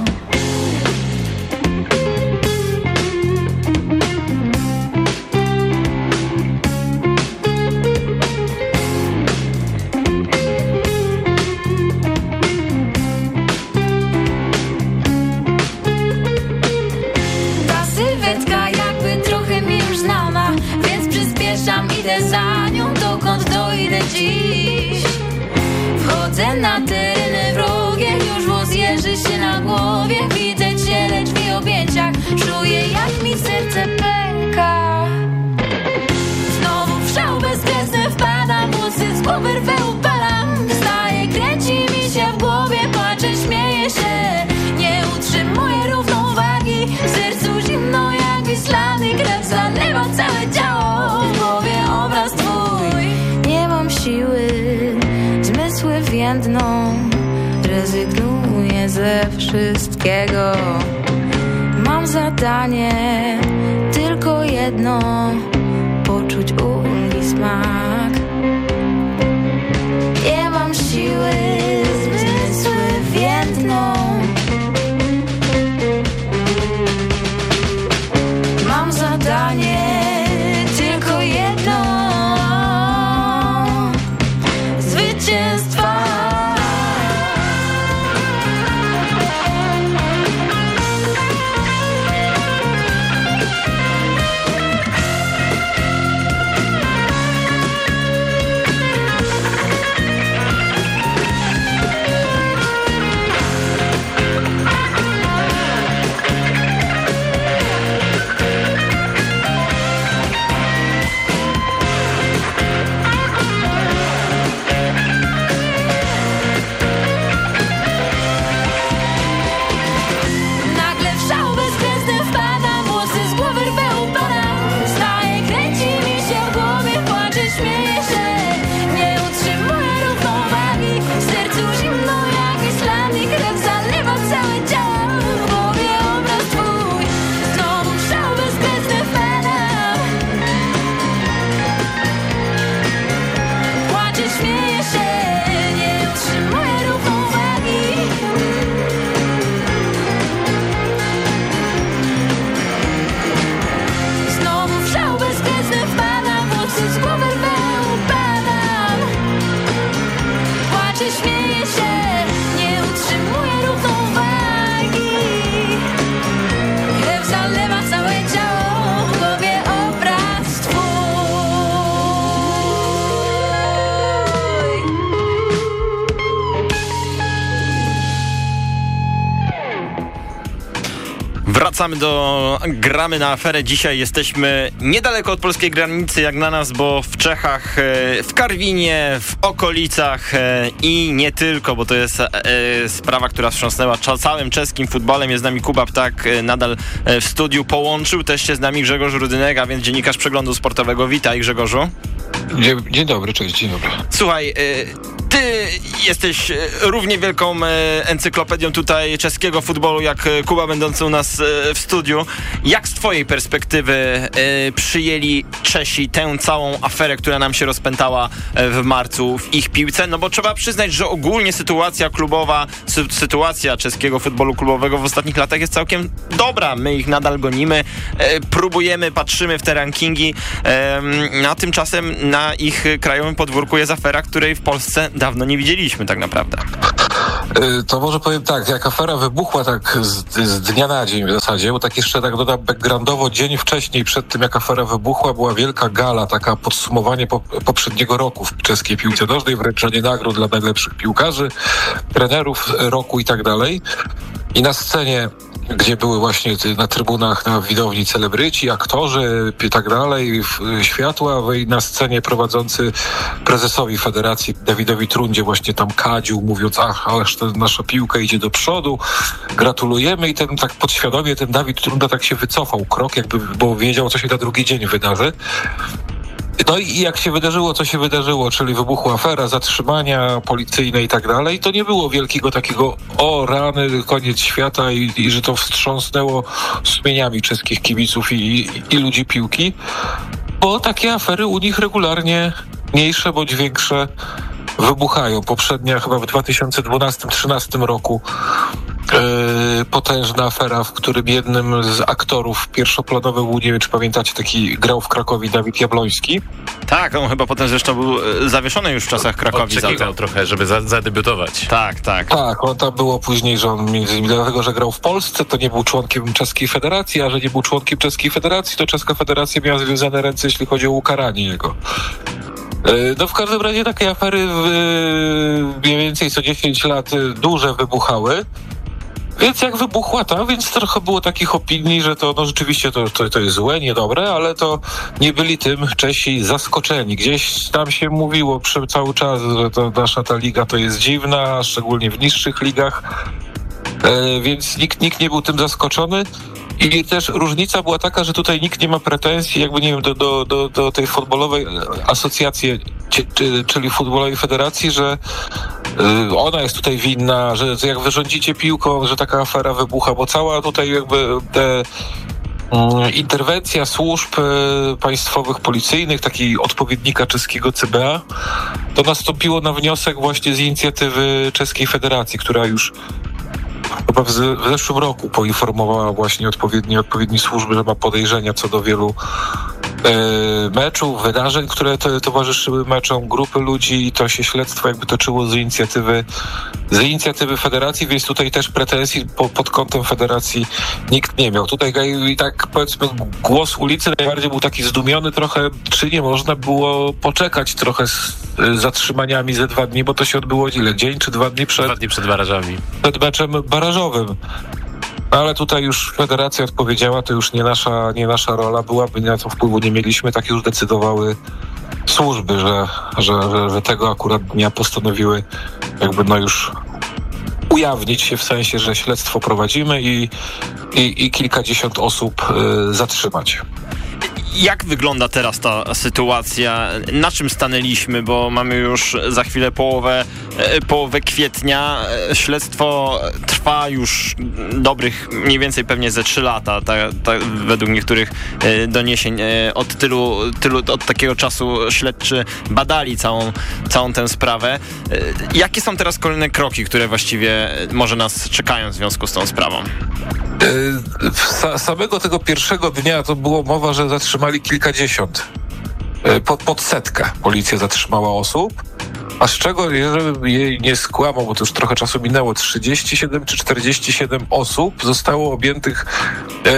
z głowy rwę upalam. Wstaję, kręci mi się w głowie Płaczę, śmieję się. Nie utrzymuję równowagi. W sercu zimno jak wislany Krew. Zalewa całe ciało. W głowie obraz twój. Nie mam siły. Zmysły więdną. Rezygnuję ze wszystkiego. Mam zadanie Tylko jedno. Poczuć ulgi smak Wracamy do gramy na aferę. Dzisiaj jesteśmy niedaleko od polskiej granicy, jak na nas, bo w Czechach, e, w Karwinie, w okolicach e, i nie tylko, bo to jest e, sprawa, która wstrząsnęła całym czeskim futbolem. Jest z nami Kuba Ptak, nadal w studiu. Połączył też się z nami Grzegorz Rudynek, a więc dziennikarz przeglądu sportowego. Witaj Grzegorzu. Dzień, dzień dobry, cześć, dzień dobry. Słuchaj, ty jesteś równie wielką encyklopedią tutaj czeskiego futbolu, jak Kuba będący u nas w studiu. Jak z twojej perspektywy przyjęli Czesi tę całą aferę, która nam się rozpętała w marcu w ich piłce? No bo trzeba przyznać, że ogólnie sytuacja klubowa, sy sytuacja czeskiego futbolu klubowego w ostatnich latach jest całkiem dobra. My ich nadal gonimy, próbujemy, patrzymy w te rankingi, a tymczasem na ich krajowym podwórku jest afera, której w Polsce dawno nie widzieliśmy tak naprawdę. To może powiem tak, jak afera wybuchła tak z, z dnia na dzień w zasadzie, bo tak jeszcze tak dodam backgroundowo, dzień wcześniej przed tym jak afera wybuchła była wielka gala, taka podsumowanie po, poprzedniego roku w czeskiej piłce nożnej, wręczenie nagród dla najlepszych piłkarzy, trenerów roku i tak dalej. I na scenie gdzie były właśnie na trybunach, na widowni celebryci, aktorzy i tak dalej, światła i na scenie prowadzący prezesowi federacji Dawidowi Trundzie właśnie tam kadził, mówiąc, ach, ależ to nasza piłka idzie do przodu, gratulujemy i ten tak podświadomie ten Dawid Trunda tak się wycofał krok, jakby, bo wiedział, co się na drugi dzień wydarzy. No i jak się wydarzyło, co się wydarzyło, czyli wybuchła afera, zatrzymania policyjne i tak dalej, to nie było wielkiego takiego o rany, koniec świata i, i że to wstrząsnęło sumieniami czeskich kibiców i, i, ludzi piłki, bo takie afery u nich regularnie mniejsze bądź większe wybuchają. Poprzednia chyba w 2012-2013 roku potężna afera, w którym jednym z aktorów pierwszoplanowych był, nie wiem czy pamiętacie, taki grał w Krakowie Dawid Jabloński. Tak, on chyba potem zresztą był e, zawieszony już w czasach Krakowi. Oczekiwał trochę, żeby za, zadebiutować. Tak, tak. Tak, on tam było później, że on między innymi dlatego, że grał w Polsce, to nie był członkiem czeskiej federacji, a że nie był członkiem czeskiej federacji, to czeska federacja miała związane ręce, jeśli chodzi o ukaranie jego. E, no w każdym razie takie afery w, mniej więcej co 10 lat duże wybuchały. Więc jak wybuchła ta, więc trochę było takich opinii, że to no rzeczywiście to, to, to jest złe, niedobre, ale to nie byli tym Czesi zaskoczeni. Gdzieś tam się mówiło przez cały czas, że to nasza ta liga to jest dziwna, szczególnie w niższych ligach, e, więc nikt, nikt nie był tym zaskoczony. I też różnica była taka, że tutaj nikt nie ma pretensji, jakby nie wiem, do, do, do, do tej futbolowej asocjacji, czyli futbolowej federacji, że y, ona jest tutaj winna, że jak wyrządzicie piłką, że taka afera wybucha, bo cała tutaj jakby te mm, interwencja służb y, państwowych, policyjnych, takiej odpowiednika czeskiego CBA, to nastąpiło na wniosek właśnie z inicjatywy Czeskiej Federacji, która już chyba w, w zeszłym roku poinformowała właśnie odpowiednie, odpowiednie służby, że ma podejrzenia co do wielu meczów, wydarzeń, które to, towarzyszyły meczom, grupy ludzi i to się śledztwo jakby toczyło z inicjatywy z inicjatywy federacji, więc tutaj też pretensji po, pod kątem federacji nikt nie miał. Tutaj i tak powiedzmy głos ulicy najbardziej był taki zdumiony trochę, czy nie można było poczekać trochę z zatrzymaniami ze dwa dni, bo to się odbyło ile? Dzień czy dwa dni przed? Dwa dni przed barażami. Przed meczem barażowym. Ale tutaj już federacja odpowiedziała, to już nie nasza, nie nasza rola była, by na to wpływu nie mieliśmy, tak już decydowały służby, że, że, że, że tego akurat dnia postanowiły jakby no już ujawnić się w sensie, że śledztwo prowadzimy i, i, i kilkadziesiąt osób y, zatrzymać. Jak wygląda teraz ta sytuacja? Na czym stanęliśmy? Bo mamy już za chwilę połowę, e, połowę kwietnia. E, śledztwo trwa już dobrych mniej więcej pewnie ze 3 lata, ta, ta, według niektórych e, doniesień. Od tylu, tylu, od takiego czasu śledczy badali całą, całą tę sprawę. Jakie są teraz kolejne kroki, które właściwie może nas czekają w związku z tą sprawą? Samego tego pierwszego dnia to było mowa, że zatrzymali kilkadziesiąt. E, pod, pod setkę policja zatrzymała osób. A z czego, jeżeli jej nie skłamał, bo to już trochę czasu minęło, 37 czy 47 osób zostało objętych e,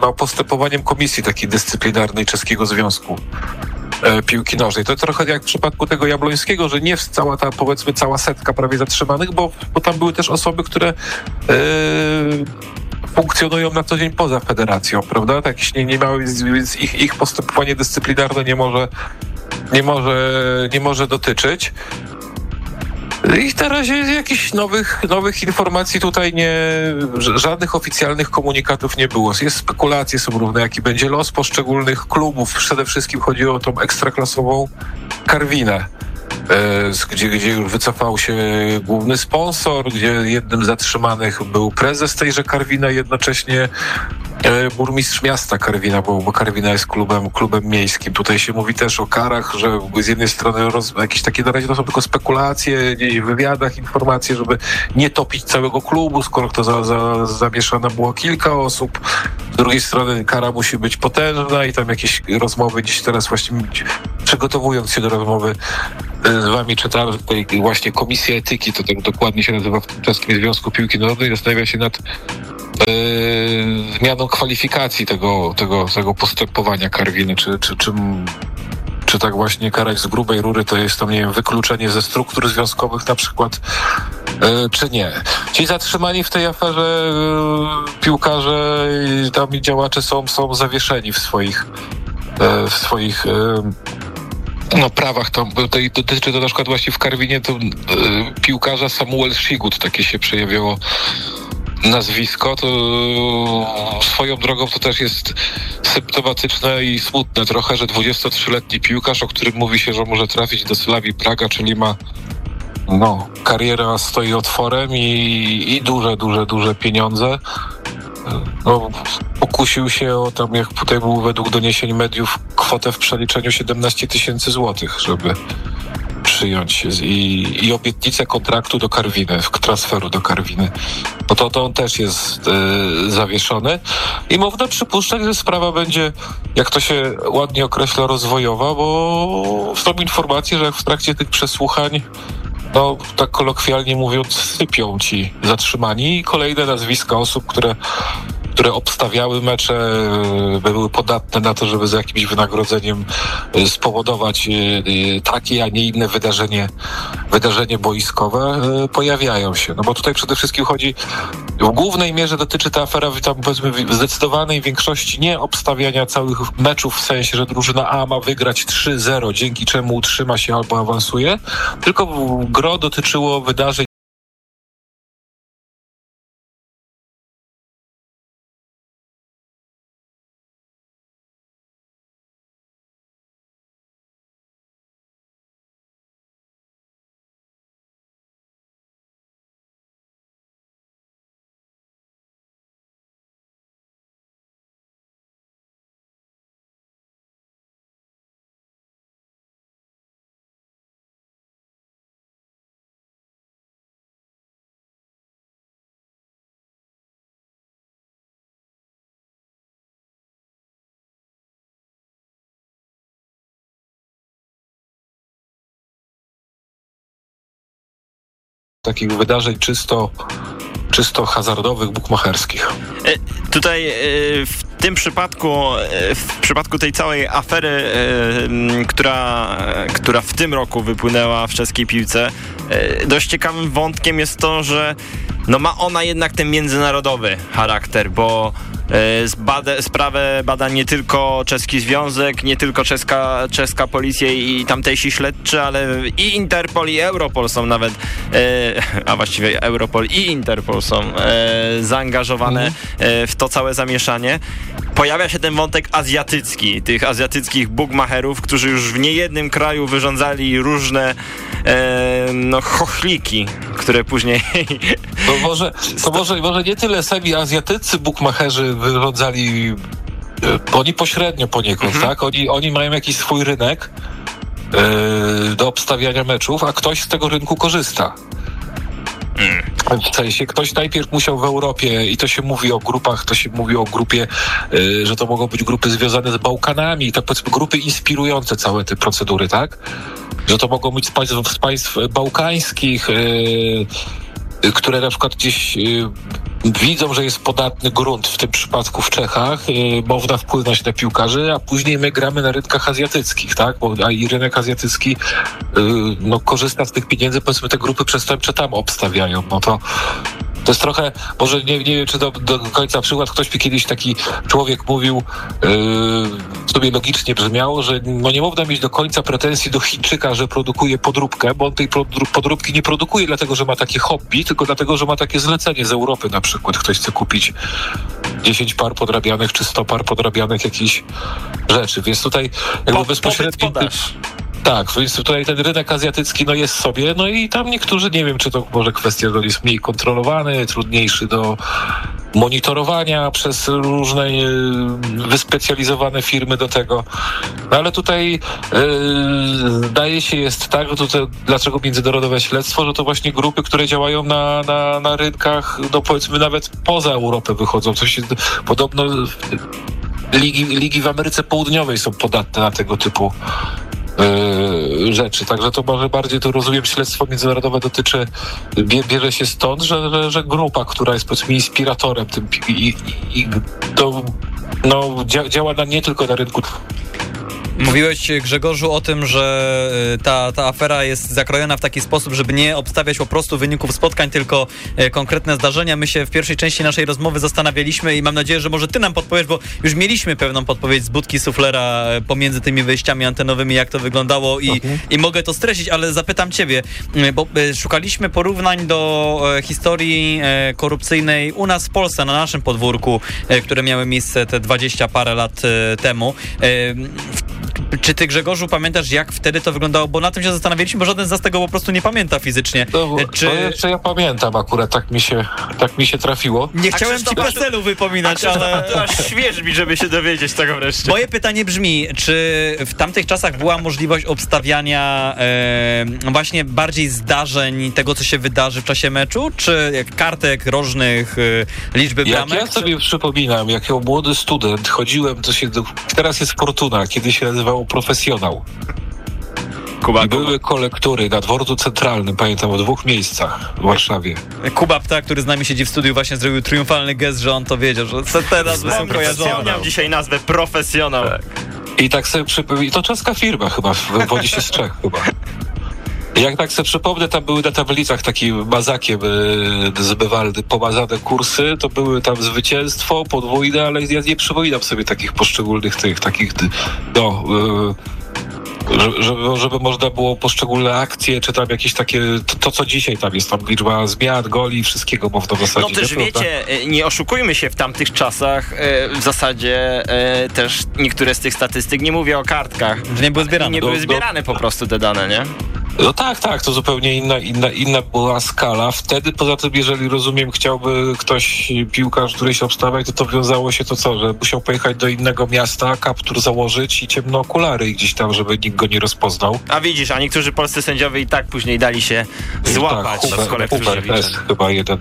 no, postępowaniem komisji takiej dyscyplinarnej Czeskiego Związku e, Piłki Nożnej. To trochę jak w przypadku tego Jablońskiego, że nie cała ta, powiedzmy, cała setka prawie zatrzymanych, bo, bo tam były też osoby, które funkcjonują na co dzień poza federacją, prawda? Tak nie, nie miały, więc ich, ich postępowanie dyscyplinarne nie może, nie może, nie może dotyczyć. I na razie jakichś nowych, nowych informacji tutaj nie, żadnych oficjalnych komunikatów nie było. Jest spekulacje są równe, jaki będzie los poszczególnych klubów. Przede wszystkim chodzi o tą ekstraklasową Karwinę. E, Gdzie, gdzie już wycofał się główny sponsor, gdzie jednym z zatrzymanych był prezes tejże Karwina, jednocześnie burmistrz miasta Karwina, bo, bo Karwina jest klubem, klubem miejskim. Tutaj się mówi też o karach, że z jednej strony roz, jakieś takie na razie to są tylko spekulacje, gdzieś w wywiadach informacje, żeby nie topić całego klubu, skoro to za, za, zamieszane było kilka osób. Z drugiej strony kara musi być potężna i tam jakieś rozmowy dziś teraz właśnie przygotowując się do rozmowy e, z wami czytałem, że tutaj właśnie Komisja Etyki, to tak dokładnie się nazywa w Czeskim Związku Piłki Nożnej, zastanawia się nad e, zmianą kwalifikacji tego, tego, tego postępowania Karwiny, czy, czy, czy, czy tak właśnie karać z grubej rury to jest tam, nie wiem, wykluczenie ze struktur związkowych na przykład, e, czy nie. Ci zatrzymani w tej aferze e, piłkarze i tam działacze są, są zawieszeni w swoich, e, w swoich no, prawach bo tutaj dotyczy to na przykład właśnie w Karwinie to e, piłkarza Samuel Shigut, takie się przejawiało nazwisko, to swoją drogą to też jest symptomatyczne i smutne trochę, że 23-letni piłkarz, o którym mówi się, że może trafić do Slavii Praga, czyli ma no, kariera stoi otworem i, i duże, duże, duże pieniądze. No, pokusił się o tam, jak tutaj był według doniesień mediów, kwotę w przeliczeniu 17 tysięcy złotych, żeby przyjąć i, i obietnicę kontraktu do Karwiny, transferu do Karwiny. No to, to on też jest e, zawieszony i można przypuszczać, że sprawa będzie, jak to się ładnie określa, rozwojowa, bo są informacje, że w trakcie tych przesłuchań no, tak kolokwialnie mówiąc, sypią ci zatrzymani i kolejne nazwiska osób, które które obstawiały mecze, e, były podatne na to, żeby za jakimś wynagrodzeniem e, spowodować e, takie, a nie inne wydarzenie, wydarzenie boiskowe, pojawiają się. No bo tutaj przede wszystkim chodzi, w głównej mierze dotyczy ta afera tam powiedzmy w zdecydowanej większości nie obstawiania całych meczów w sensie, że drużyna A ma wygrać 3-0, dzięki czemu utrzyma się albo awansuje, tylko gro dotyczyło wydarzeń takich wydarzeń czysto, czysto hazardowych, bukmacherskich. E, Tutaj e, w tym przypadku, e, w przypadku tej całej afery, która, która w tym roku wypłynęła w czeskiej piłce, dość ciekawym wątkiem jest to, że no ma ona jednak ten międzynarodowy charakter, bo zbada, sprawę bada nie tylko czeski związek, nie tylko czeska, czeska policja i tamtejsi śledczy, ale i Interpol i Europol są nawet, e, a właściwie Europol i Interpol są e, zaangażowane e, w to całe zamieszanie. Pojawia się ten wątek azjatycki, tych azjatyckich bugmacherów, którzy już w niejednym kraju wyrządzali różne e, no, chochliki, które później To może, to może, może nie tyle sami azjatycy bukmacherzy wyrządzali, e, bo oni pośrednio poniekąd, tak? Oni, oni mają jakiś swój rynek e, do obstawiania meczów, a ktoś z tego rynku korzysta. W sensie ktoś najpierw musiał w Europie i to się mówi o grupach, to się mówi o grupie, e, że to mogą być grupy związane z Bałkanami, tak powiedzmy grupy inspirujące całe te procedury, tak? Że to mogą być z państw, z państw bałkańskich, e, które na przykład gdzieś y, widzą, że jest podatny grunt, w tym przypadku w Czechach, y, można wpłynąć na piłkarzy, a później my gramy na rynkach azjatyckich, tak? Bo, a i rynek azjatycki y, no, korzysta z tych pieniędzy, powiedzmy te grupy przestępcze tam obstawiają. No to To jest trochę, może nie, nie wiem, czy do, do końca przykład, ktoś mi kiedyś taki człowiek mówił, yy, sobie logicznie brzmiało, że no nie można mieć do końca pretensji do Chińczyka, że produkuje podróbkę, bo on tej podró- podróbki nie produkuje dlatego, że ma takie hobby, tylko dlatego, że ma takie zlecenie z Europy na przykład. Ktoś chce kupić 10 par podrabianych czy 100 par podrabianych jakichś rzeczy, więc tutaj jakby Po- bezpośredni... popyt, podaż. Tak, więc tutaj ten rynek azjatycki no jest sobie, no i tam niektórzy, nie wiem, czy to może kwestia, że jest mniej kontrolowany, trudniejszy do monitorowania przez różne e, wyspecjalizowane firmy do tego. No ale tutaj zdaje się jest tak, że tutaj, dlaczego międzynarodowe śledztwo, że to właśnie grupy, które działają na, na, na rynkach, no powiedzmy nawet poza Europę wychodzą. Coś podobno ligi, ligi w Ameryce Południowej są podatne na tego typu rzeczy. Także to może bardziej to rozumiem śledztwo międzynarodowe dotyczy, bie, bierze się stąd, że, że, że grupa, która jest powiedzmy inspiratorem tym i, i, i to no, dzia, działa na, nie tylko na rynku Mówiłeś, Grzegorzu, o tym, że y, ta, ta afera jest zakrojona w taki sposób, żeby nie obstawiać po prostu wyników spotkań, tylko y, konkretne zdarzenia. My się w pierwszej części naszej rozmowy zastanawialiśmy i mam nadzieję, że może ty nam podpowiesz, bo już mieliśmy pewną podpowiedź z budki suflera y, pomiędzy tymi wejściami antenowymi, jak to wyglądało i, i mogę to streścić, ale zapytam ciebie, bo szukaliśmy porównań do historii korupcyjnej u nas w Polsce, na naszym podwórku, które miały miejsce te 20 parę lat temu. Czy ty, Grzegorzu, pamiętasz, jak wtedy to wyglądało? Bo na tym się zastanawialiśmy, bo żaden z nas tego po prostu nie pamięta fizycznie. No, E, Czy... To jeszcze ja pamiętam akurat, tak mi się, tak mi się trafiło. Nie chciałem ci PESEL-u wypominać, ale... To aż śwież mi, żeby się dowiedzieć tego wreszcie. Moje pytanie brzmi, czy w tamtych czasach była możliwość obstawiania e, właśnie bardziej zdarzeń tego, co się wydarzy w czasie meczu, czy jak kartek rożnych, e, liczby Jak bramek? ja sobie przypominam, jak jako młody student chodziłem, to się, do- teraz jest Fortuna, kiedyś się nazywało Profesjonał. Kuba, I były kolektury na dworcu centralnym, pamiętam, w dwóch miejscach w Warszawie. Kuba Pta, który z nami siedzi w studiu, właśnie zrobił triumfalny gest, że on to wiedział, że te- te nazwy są kojarzone. Wspomniał dzisiaj nazwę profesjonał. I tak sobie przypomnę, i to czeska firma chyba, wywodzi się z Czech chyba. Jak tak sobie przypomnę, tam były na tablicach takim mazakiem y, z Bewaldy pomazane kursy, to były tam zwycięstwo, podwójne, ale ja nie przypominam sobie takich poszczególnych tych, takich, no, że- żeby, żeby można było poszczególne akcje, czy tam jakieś takie, to, to co dzisiaj tam jest, tam liczba zmian, goli, wszystkiego można w zasadzie. No też nie? Wiecie, e, nie oszukujmy się, w tamtych czasach e, w zasadzie e, też niektóre z tych statystyk, nie mówię o kartkach, Że nie były zbierane. nie No, były no. zbierane po prostu te dane, nie? No tak, tak, to zupełnie inna, inna, inna była skala. Wtedy, poza tym, jeżeli rozumiem, chciałby ktoś, piłkarz, który się obstawiać, to to wiązało się to co, że musiał pojechać do innego miasta, kaptur założyć i ciemne okulary gdzieś tam, żeby nikt go nie rozpoznał. A widzisz, a niektórzy polscy sędziowie i tak później dali się złapać tak, w Huber, kole Huber też chyba jeden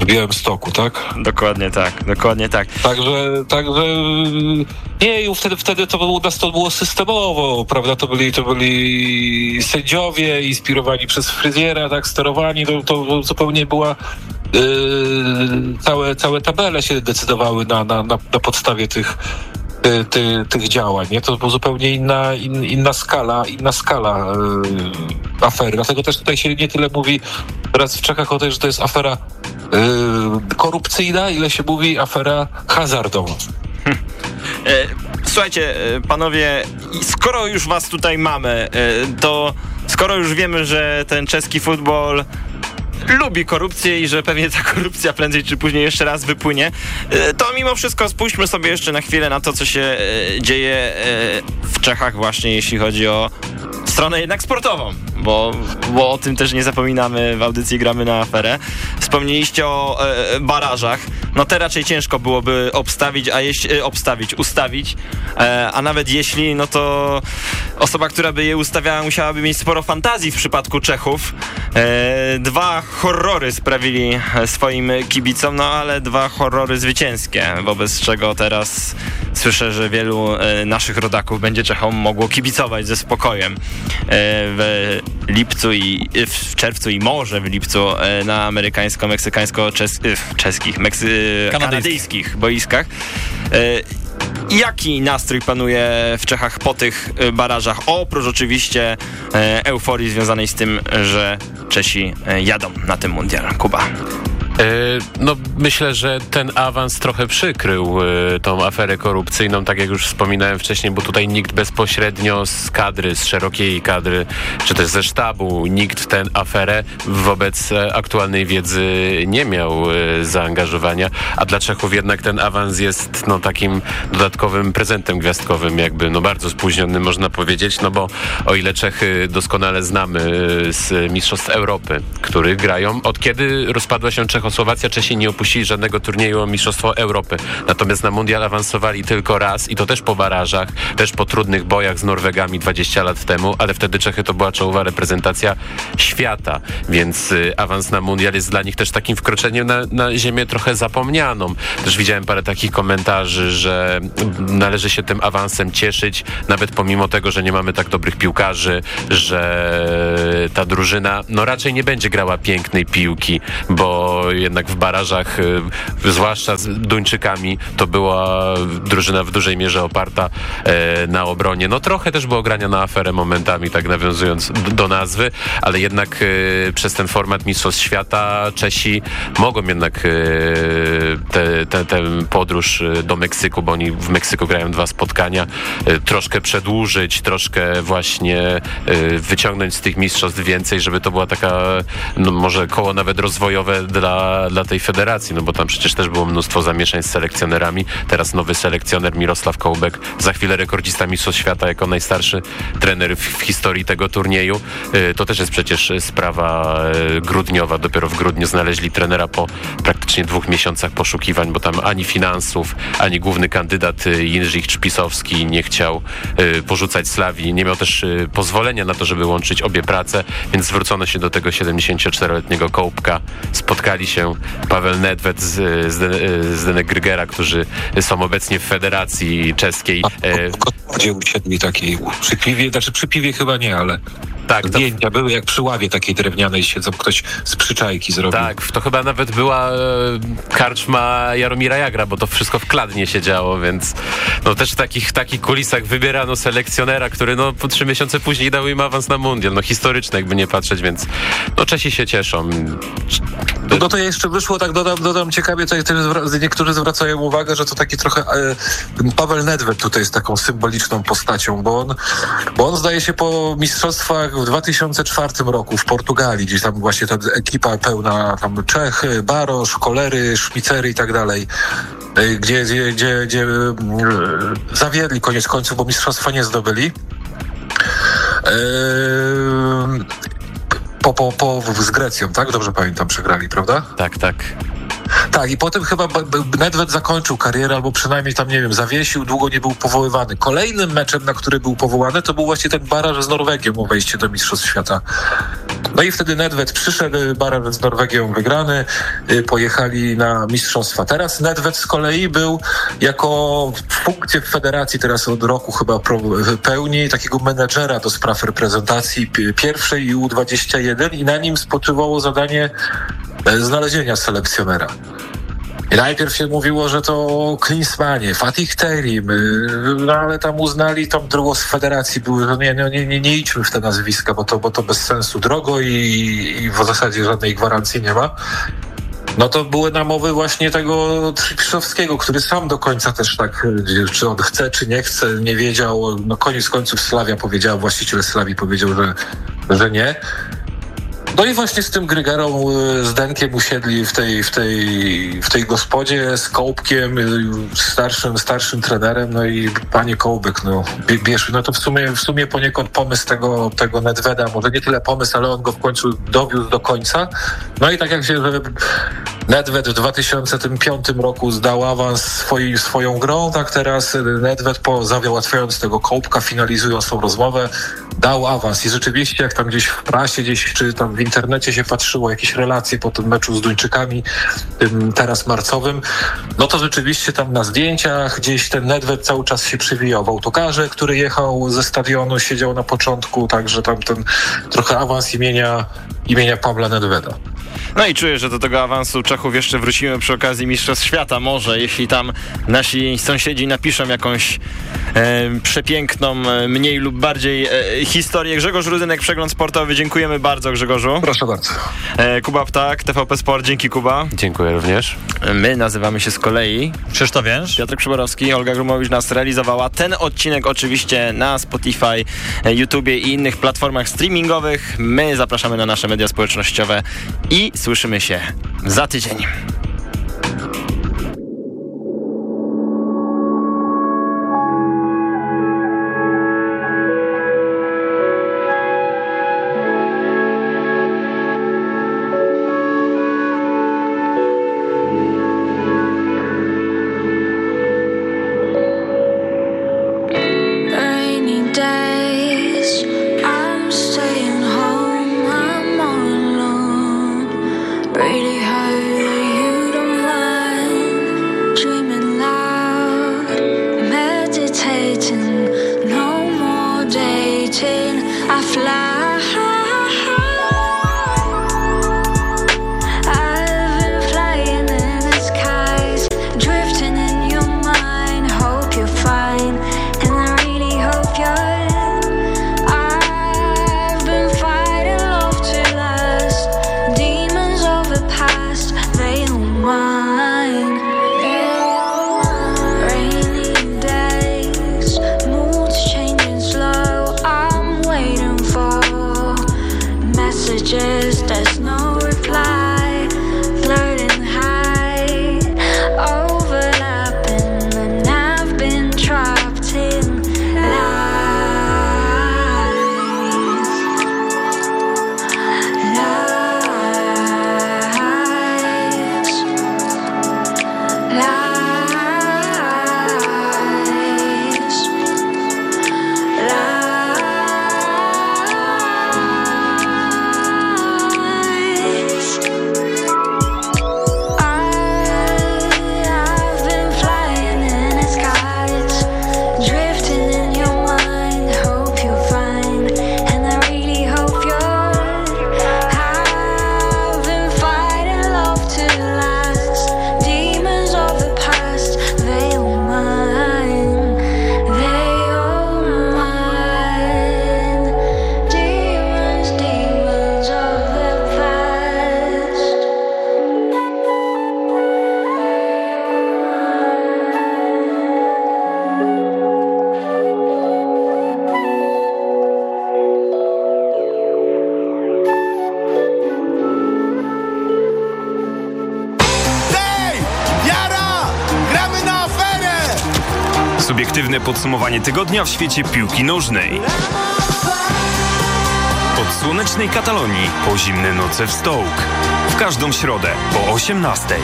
w Białym Stoku, tak? Dokładnie tak, dokładnie tak. Także, także nie, i wtedy, wtedy to u nas to było systemowo, prawda? To byli, to byli sędziowie inspirowani przez fryzjera, tak, sterowani, to, to zupełnie była yy, całe, całe tabele się decydowały na, na, na, na podstawie tych ty, ty, tych działań, nie? To była zupełnie inna, in, inna skala, inna skala yy, afery. Dlatego też tutaj się nie tyle mówi teraz w Czechach o tym, że to jest afera yy, korupcyjna, ile się mówi afera hazardowa. E, Słuchajcie, e, panowie, skoro już was tutaj mamy, e, to skoro już wiemy, że ten czeski futbol lubi korupcję i że pewnie ta korupcja prędzej czy później jeszcze raz wypłynie, e, to mimo wszystko spójrzmy sobie jeszcze na chwilę na to, co się e, dzieje e, w Czechach właśnie, jeśli chodzi o stronę jednak sportową, bo, bo o tym też nie zapominamy w audycji Gramy na aferę. Wspomnieliście o e, barażach. No te raczej ciężko byłoby obstawić, a jeśli, e, obstawić, ustawić, e, a nawet jeśli, no to osoba, która by je ustawiała, musiałaby mieć sporo fantazji w przypadku Czechów. E, dwa horrory sprawili swoim kibicom, no ale dwa horrory zwycięskie, wobec czego teraz słyszę, że wielu e, naszych rodaków będzie Czechom mogło kibicować ze spokojem e, w lipcu i w czerwcu i może w lipcu e, na amerykańsko-meksykańsko-czeskich, meksy, Kanadyjskich. boiskach. E, Jaki nastrój panuje w Czechach po tych e, barażach? Oprócz oczywiście e, euforii związanej z tym, że Czesi jadą na tym mundial. Kuba. No myślę, że ten awans trochę przykrył e, tą aferę korupcyjną, tak jak już wspominałem wcześniej, bo tutaj nikt bezpośrednio z kadry, z szerokiej kadry, czy też ze sztabu, nikt tę aferę wobec e, aktualnej wiedzy nie miał e, zaangażowania, a dla Czechów jednak ten awans jest no, takim dodatkowym prezentem gwiazdkowym, jakby no bardzo spóźnionym można powiedzieć, no bo o ile Czechy doskonale znamy z Mistrzostw Europy, których grają, od kiedy rozpadła się Czechosłowacja, Czesi nie opuścili żadnego turnieju o Mistrzostwo Europy. Natomiast na Mundial awansowali tylko raz i to też po barażach, też po trudnych bojach z Norwegami 20 lat temu, ale wtedy Czechy to była czołowa reprezentacja świata, więc y, awans na Mundial jest dla nich też takim wkroczeniem na, na ziemię trochę zapomnianą. Też widziałem parę takich komentarzy, że należy się tym awansem cieszyć, nawet pomimo tego, że nie mamy tak dobrych piłkarzy, że ta drużyna no raczej nie będzie grała pięknej piłki, bo jednak w barażach, y, zwłaszcza z Duńczykami, to była drużyna w dużej mierze oparta e, na obronie. No trochę też było grania na aferę momentami, tak nawiązując do nazwy, ale jednak e, przez ten format Mistrzostw Świata Czesi mogą jednak e, tę podróż do Meksyku, bo oni w Meksyku grają dwa spotkania, troszkę przedłużyć, troszkę właśnie wyciągnąć z tych mistrzostw więcej, żeby to była taka no może koło nawet rozwojowe dla, dla tej federacji, no bo tam przecież też było mnóstwo zamieszań z selekcjonerami. Teraz nowy selekcjoner Mirosław Kołbek, za chwilę rekordzista Mistrzostw Świata jako najstarszy trener w, w historii tego turnieju. Y, to też jest przecież sprawa y, grudniowa. Dopiero w grudniu znaleźli trenera po praktycznie dwóch miesiącach poszukiwań, bo tam ani finansów, ani główny kandydat y, Jędrzej Czpisowski nie chciał porzucać Slawii. Nie miał też pozwolenia na to, żeby łączyć obie prace, więc zwrócono się do tego 74-letniego Kołbka. Spotkali się Paweł Nedved z, z, Denek Grygera, którzy są obecnie w Federacji Czeskiej. A, gdzie usiedli takiej przy piwie, znaczy przy piwie chyba nie, ale tak, zdjęcia były jak przy ławie takiej drewnianej siedzą, ktoś z przyczajki zrobił. Tak, to chyba nawet była e, karczma Jaromira Jagra, bo to wszystko w Kladnie się działo, więc no też w takich, takich kulisach wybierano selekcjonera, który no po trzy miesiące później dał im awans na mundial. No historyczne jakby nie patrzeć, więc no Czesi się cieszą. No, no to jeszcze wyszło, tak dodam, dodam ciekawie, tutaj niektórzy zwracają uwagę, że to taki trochę e, Paweł Nedved tutaj jest taką symboliczną postacią, bo on, bo on zdaje się po mistrzostwach w 2004 roku w Portugalii, gdzieś tam właśnie ta ekipa pełna tam Czech, Barosz, Kolery, Szmicery i tak dalej, e, gdzie, gdzie, gdzie, e, zawiedli koniec końców, bo mistrzostwa nie zdobyli. Po, po, po, z Grecją, tak? Dobrze pamiętam, przegrali, prawda? Tak, tak. Tak, i potem chyba Nedved zakończył karierę, albo przynajmniej tam, nie wiem, zawiesił, długo nie był powoływany. Kolejnym meczem, na który był powołany, to był właśnie ten baraż z Norwegią o wejście do Mistrzostw Świata. No i wtedy Nedved przyszedł, baraż z Norwegią wygrany, y, pojechali na Mistrzostwa. Teraz Nedved z kolei był jako funkcję w federacji teraz od roku chyba pełni takiego menedżera do spraw reprezentacji pierwszej i U21 i na nim spoczywało zadanie znalezienia selekcjonera. I najpierw się mówiło, że to Klinsmanie, Fatih Terim, y, no ale tam uznali tą drugą z federacji, były, że nie, nie, nie, nie idźmy w te nazwiska, bo to, bo to bez sensu drogo i, i w zasadzie żadnej gwarancji nie ma. No to były namowy właśnie tego Tripszowskiego, który sam do końca też tak, y, czy on chce, czy nie chce, nie wiedział. No koniec końców Slavia powiedział, właściciel Slawii powiedział, że, że nie. No i właśnie z tym Grygerą, y, z Denkiem usiedli w tej, w tej, w tej gospodzie, z Kołbkiem, y, starszym, starszym trenerem, no i panie Kołbyk, no bierz, no to w sumie, w sumie poniekąd pomysł tego, tego Nedweda, może nie tyle pomysł, ale on go w końcu dowiózł do końca. No i tak jak się Nedved w 2005 roku zdał awans swoi, swoją grą, tak teraz Nedved po zawałatwiając tego Kołbka, finalizując tą rozmowę, dał awans i rzeczywiście jak tam gdzieś w prasie, gdzieś czy tam w internecie się patrzyło, jakieś relacje po tym meczu z Duńczykami, tym teraz marcowym, no to rzeczywiście tam na zdjęciach gdzieś ten Nedved cały czas się przywijał w autokarze, który jechał ze stadionu, siedział na początku, także tam ten trochę awans imienia, imienia Pawła Nedveda. No i czuję, że do tego awansu Czechów jeszcze wrócimy przy okazji Mistrzostw Świata. Może, jeśli tam nasi sąsiedzi napiszą jakąś e, przepiękną, e, mniej lub bardziej e, historię. Grzegorz Rudynek, Przegląd Sportowy. Dziękujemy bardzo Grzegorzu. Proszę bardzo. E, Kuba Ptak, TVP Sport. Dzięki Kuba. Dziękuję również. E, My nazywamy się z kolei Krzysztof Więż. Piotr Przyborowski, Olga Grumowicz nas realizowała. Ten odcinek oczywiście na Spotify, e, YouTubie i innych platformach streamingowych. My zapraszamy na nasze media społecznościowe i słyszymy się za tydzień. Podsumowanie tygodnia w świecie piłki nożnej. Od słonecznej Katalonii po zimne noce w Stołk. W każdą środę po 18.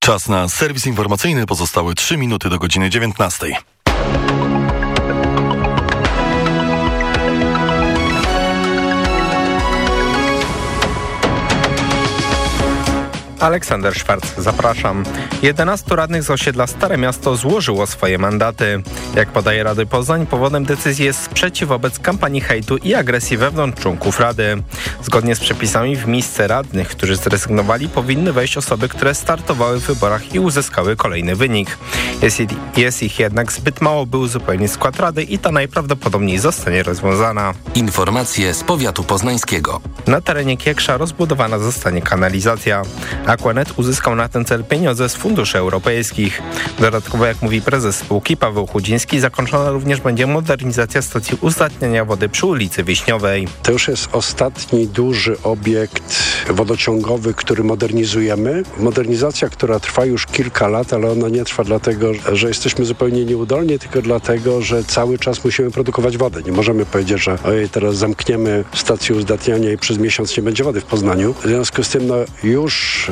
Czas na serwis informacyjny. Pozostały 3 minuty do godziny 19. Aleksander Szwarc, zapraszam. 11 radnych z osiedla Stare Miasto złożyło swoje mandaty. Jak podaje Rady Poznań, powodem decyzji jest sprzeciw wobec kampanii hejtu i agresji wewnątrz członków Rady. Zgodnie z przepisami w miejsce radnych, którzy zrezygnowali, powinny wejść osoby, które startowały w wyborach i uzyskały kolejny wynik. Jest, jest ich jednak zbyt mało, by uzupełnić skład Rady i ta najprawdopodobniej zostanie rozwiązana. Informacje z powiatu poznańskiego. Na terenie Kieksza rozbudowana zostanie kanalizacja. Aquanet uzyskał na ten cel pieniądze z funduszy europejskich. Dodatkowo, jak mówi prezes spółki Paweł Chudziński, zakończona również będzie modernizacja stacji uzdatniania wody przy ulicy Wiśniowej. To już jest ostatni duży obiekt wodociągowy, który modernizujemy. Modernizacja, która trwa już kilka lat, ale ona nie trwa dlatego, że jesteśmy zupełnie nieudolni, tylko dlatego, że cały czas musimy produkować wodę. Nie możemy powiedzieć, że ojej, teraz zamkniemy stację uzdatniania i przez miesiąc nie będzie wody w Poznaniu. W związku z tym no, już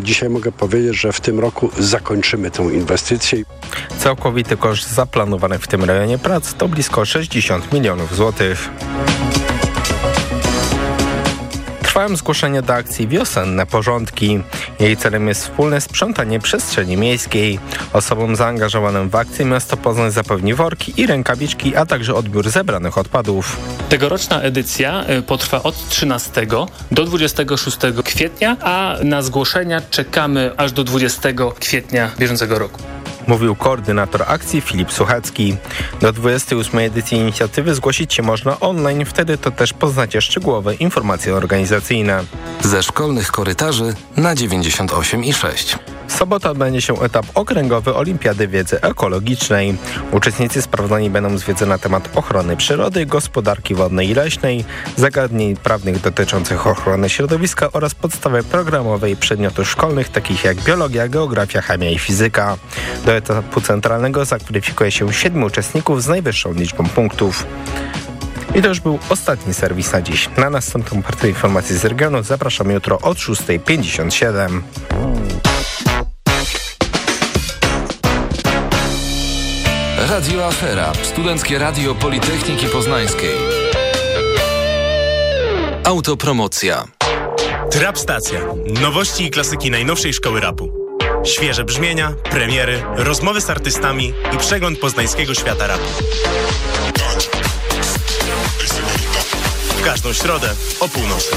dzisiaj mogę powiedzieć, że w tym roku zakończymy tę inwestycję. Całkowity koszt zaplanowanych w tym rejonie prac to blisko 60 milionów złotych. Trwają zgłoszenia do akcji Wiosenne Porządki. Jej celem jest wspólne sprzątanie przestrzeni miejskiej. Osobom zaangażowanym w akcję miasto Poznań zapewni worki i rękawiczki, a także odbiór zebranych odpadów. Tegoroczna edycja y, potrwa od 13 do 26 kwietnia, a na zgłoszenia czekamy aż do 20 kwietnia bieżącego roku. Mówił koordynator akcji Filip Suchacki. Do 28 edycji inicjatywy zgłosić się można online, wtedy to też poznacie szczegółowe informacje organizacyjne. Ze szkolnych korytarzy na 98,6. W sobotę odbędzie się etap okręgowy Olimpiady Wiedzy Ekologicznej. Uczestnicy sprawdzani będą z wiedzy na temat ochrony przyrody, gospodarki wodnej i leśnej, zagadnień prawnych dotyczących ochrony środowiska oraz podstawy programowej przedmiotów szkolnych takich jak biologia, geografia, chemia i fizyka. Do etapu centralnego zakwalifikuje się siedmiu uczestników z najwyższą liczbą punktów. I to już był ostatni serwis na dziś. Na następną partię informacji z regionu zapraszam jutro od 6.57. Radio Afera. Studenckie Radio Politechniki Poznańskiej. Autopromocja. Trap Stacja. Nowości i klasyki najnowszej szkoły rapu. Świeże brzmienia, premiery, rozmowy z artystami i przegląd poznańskiego świata rapu. W każdą środę o północy.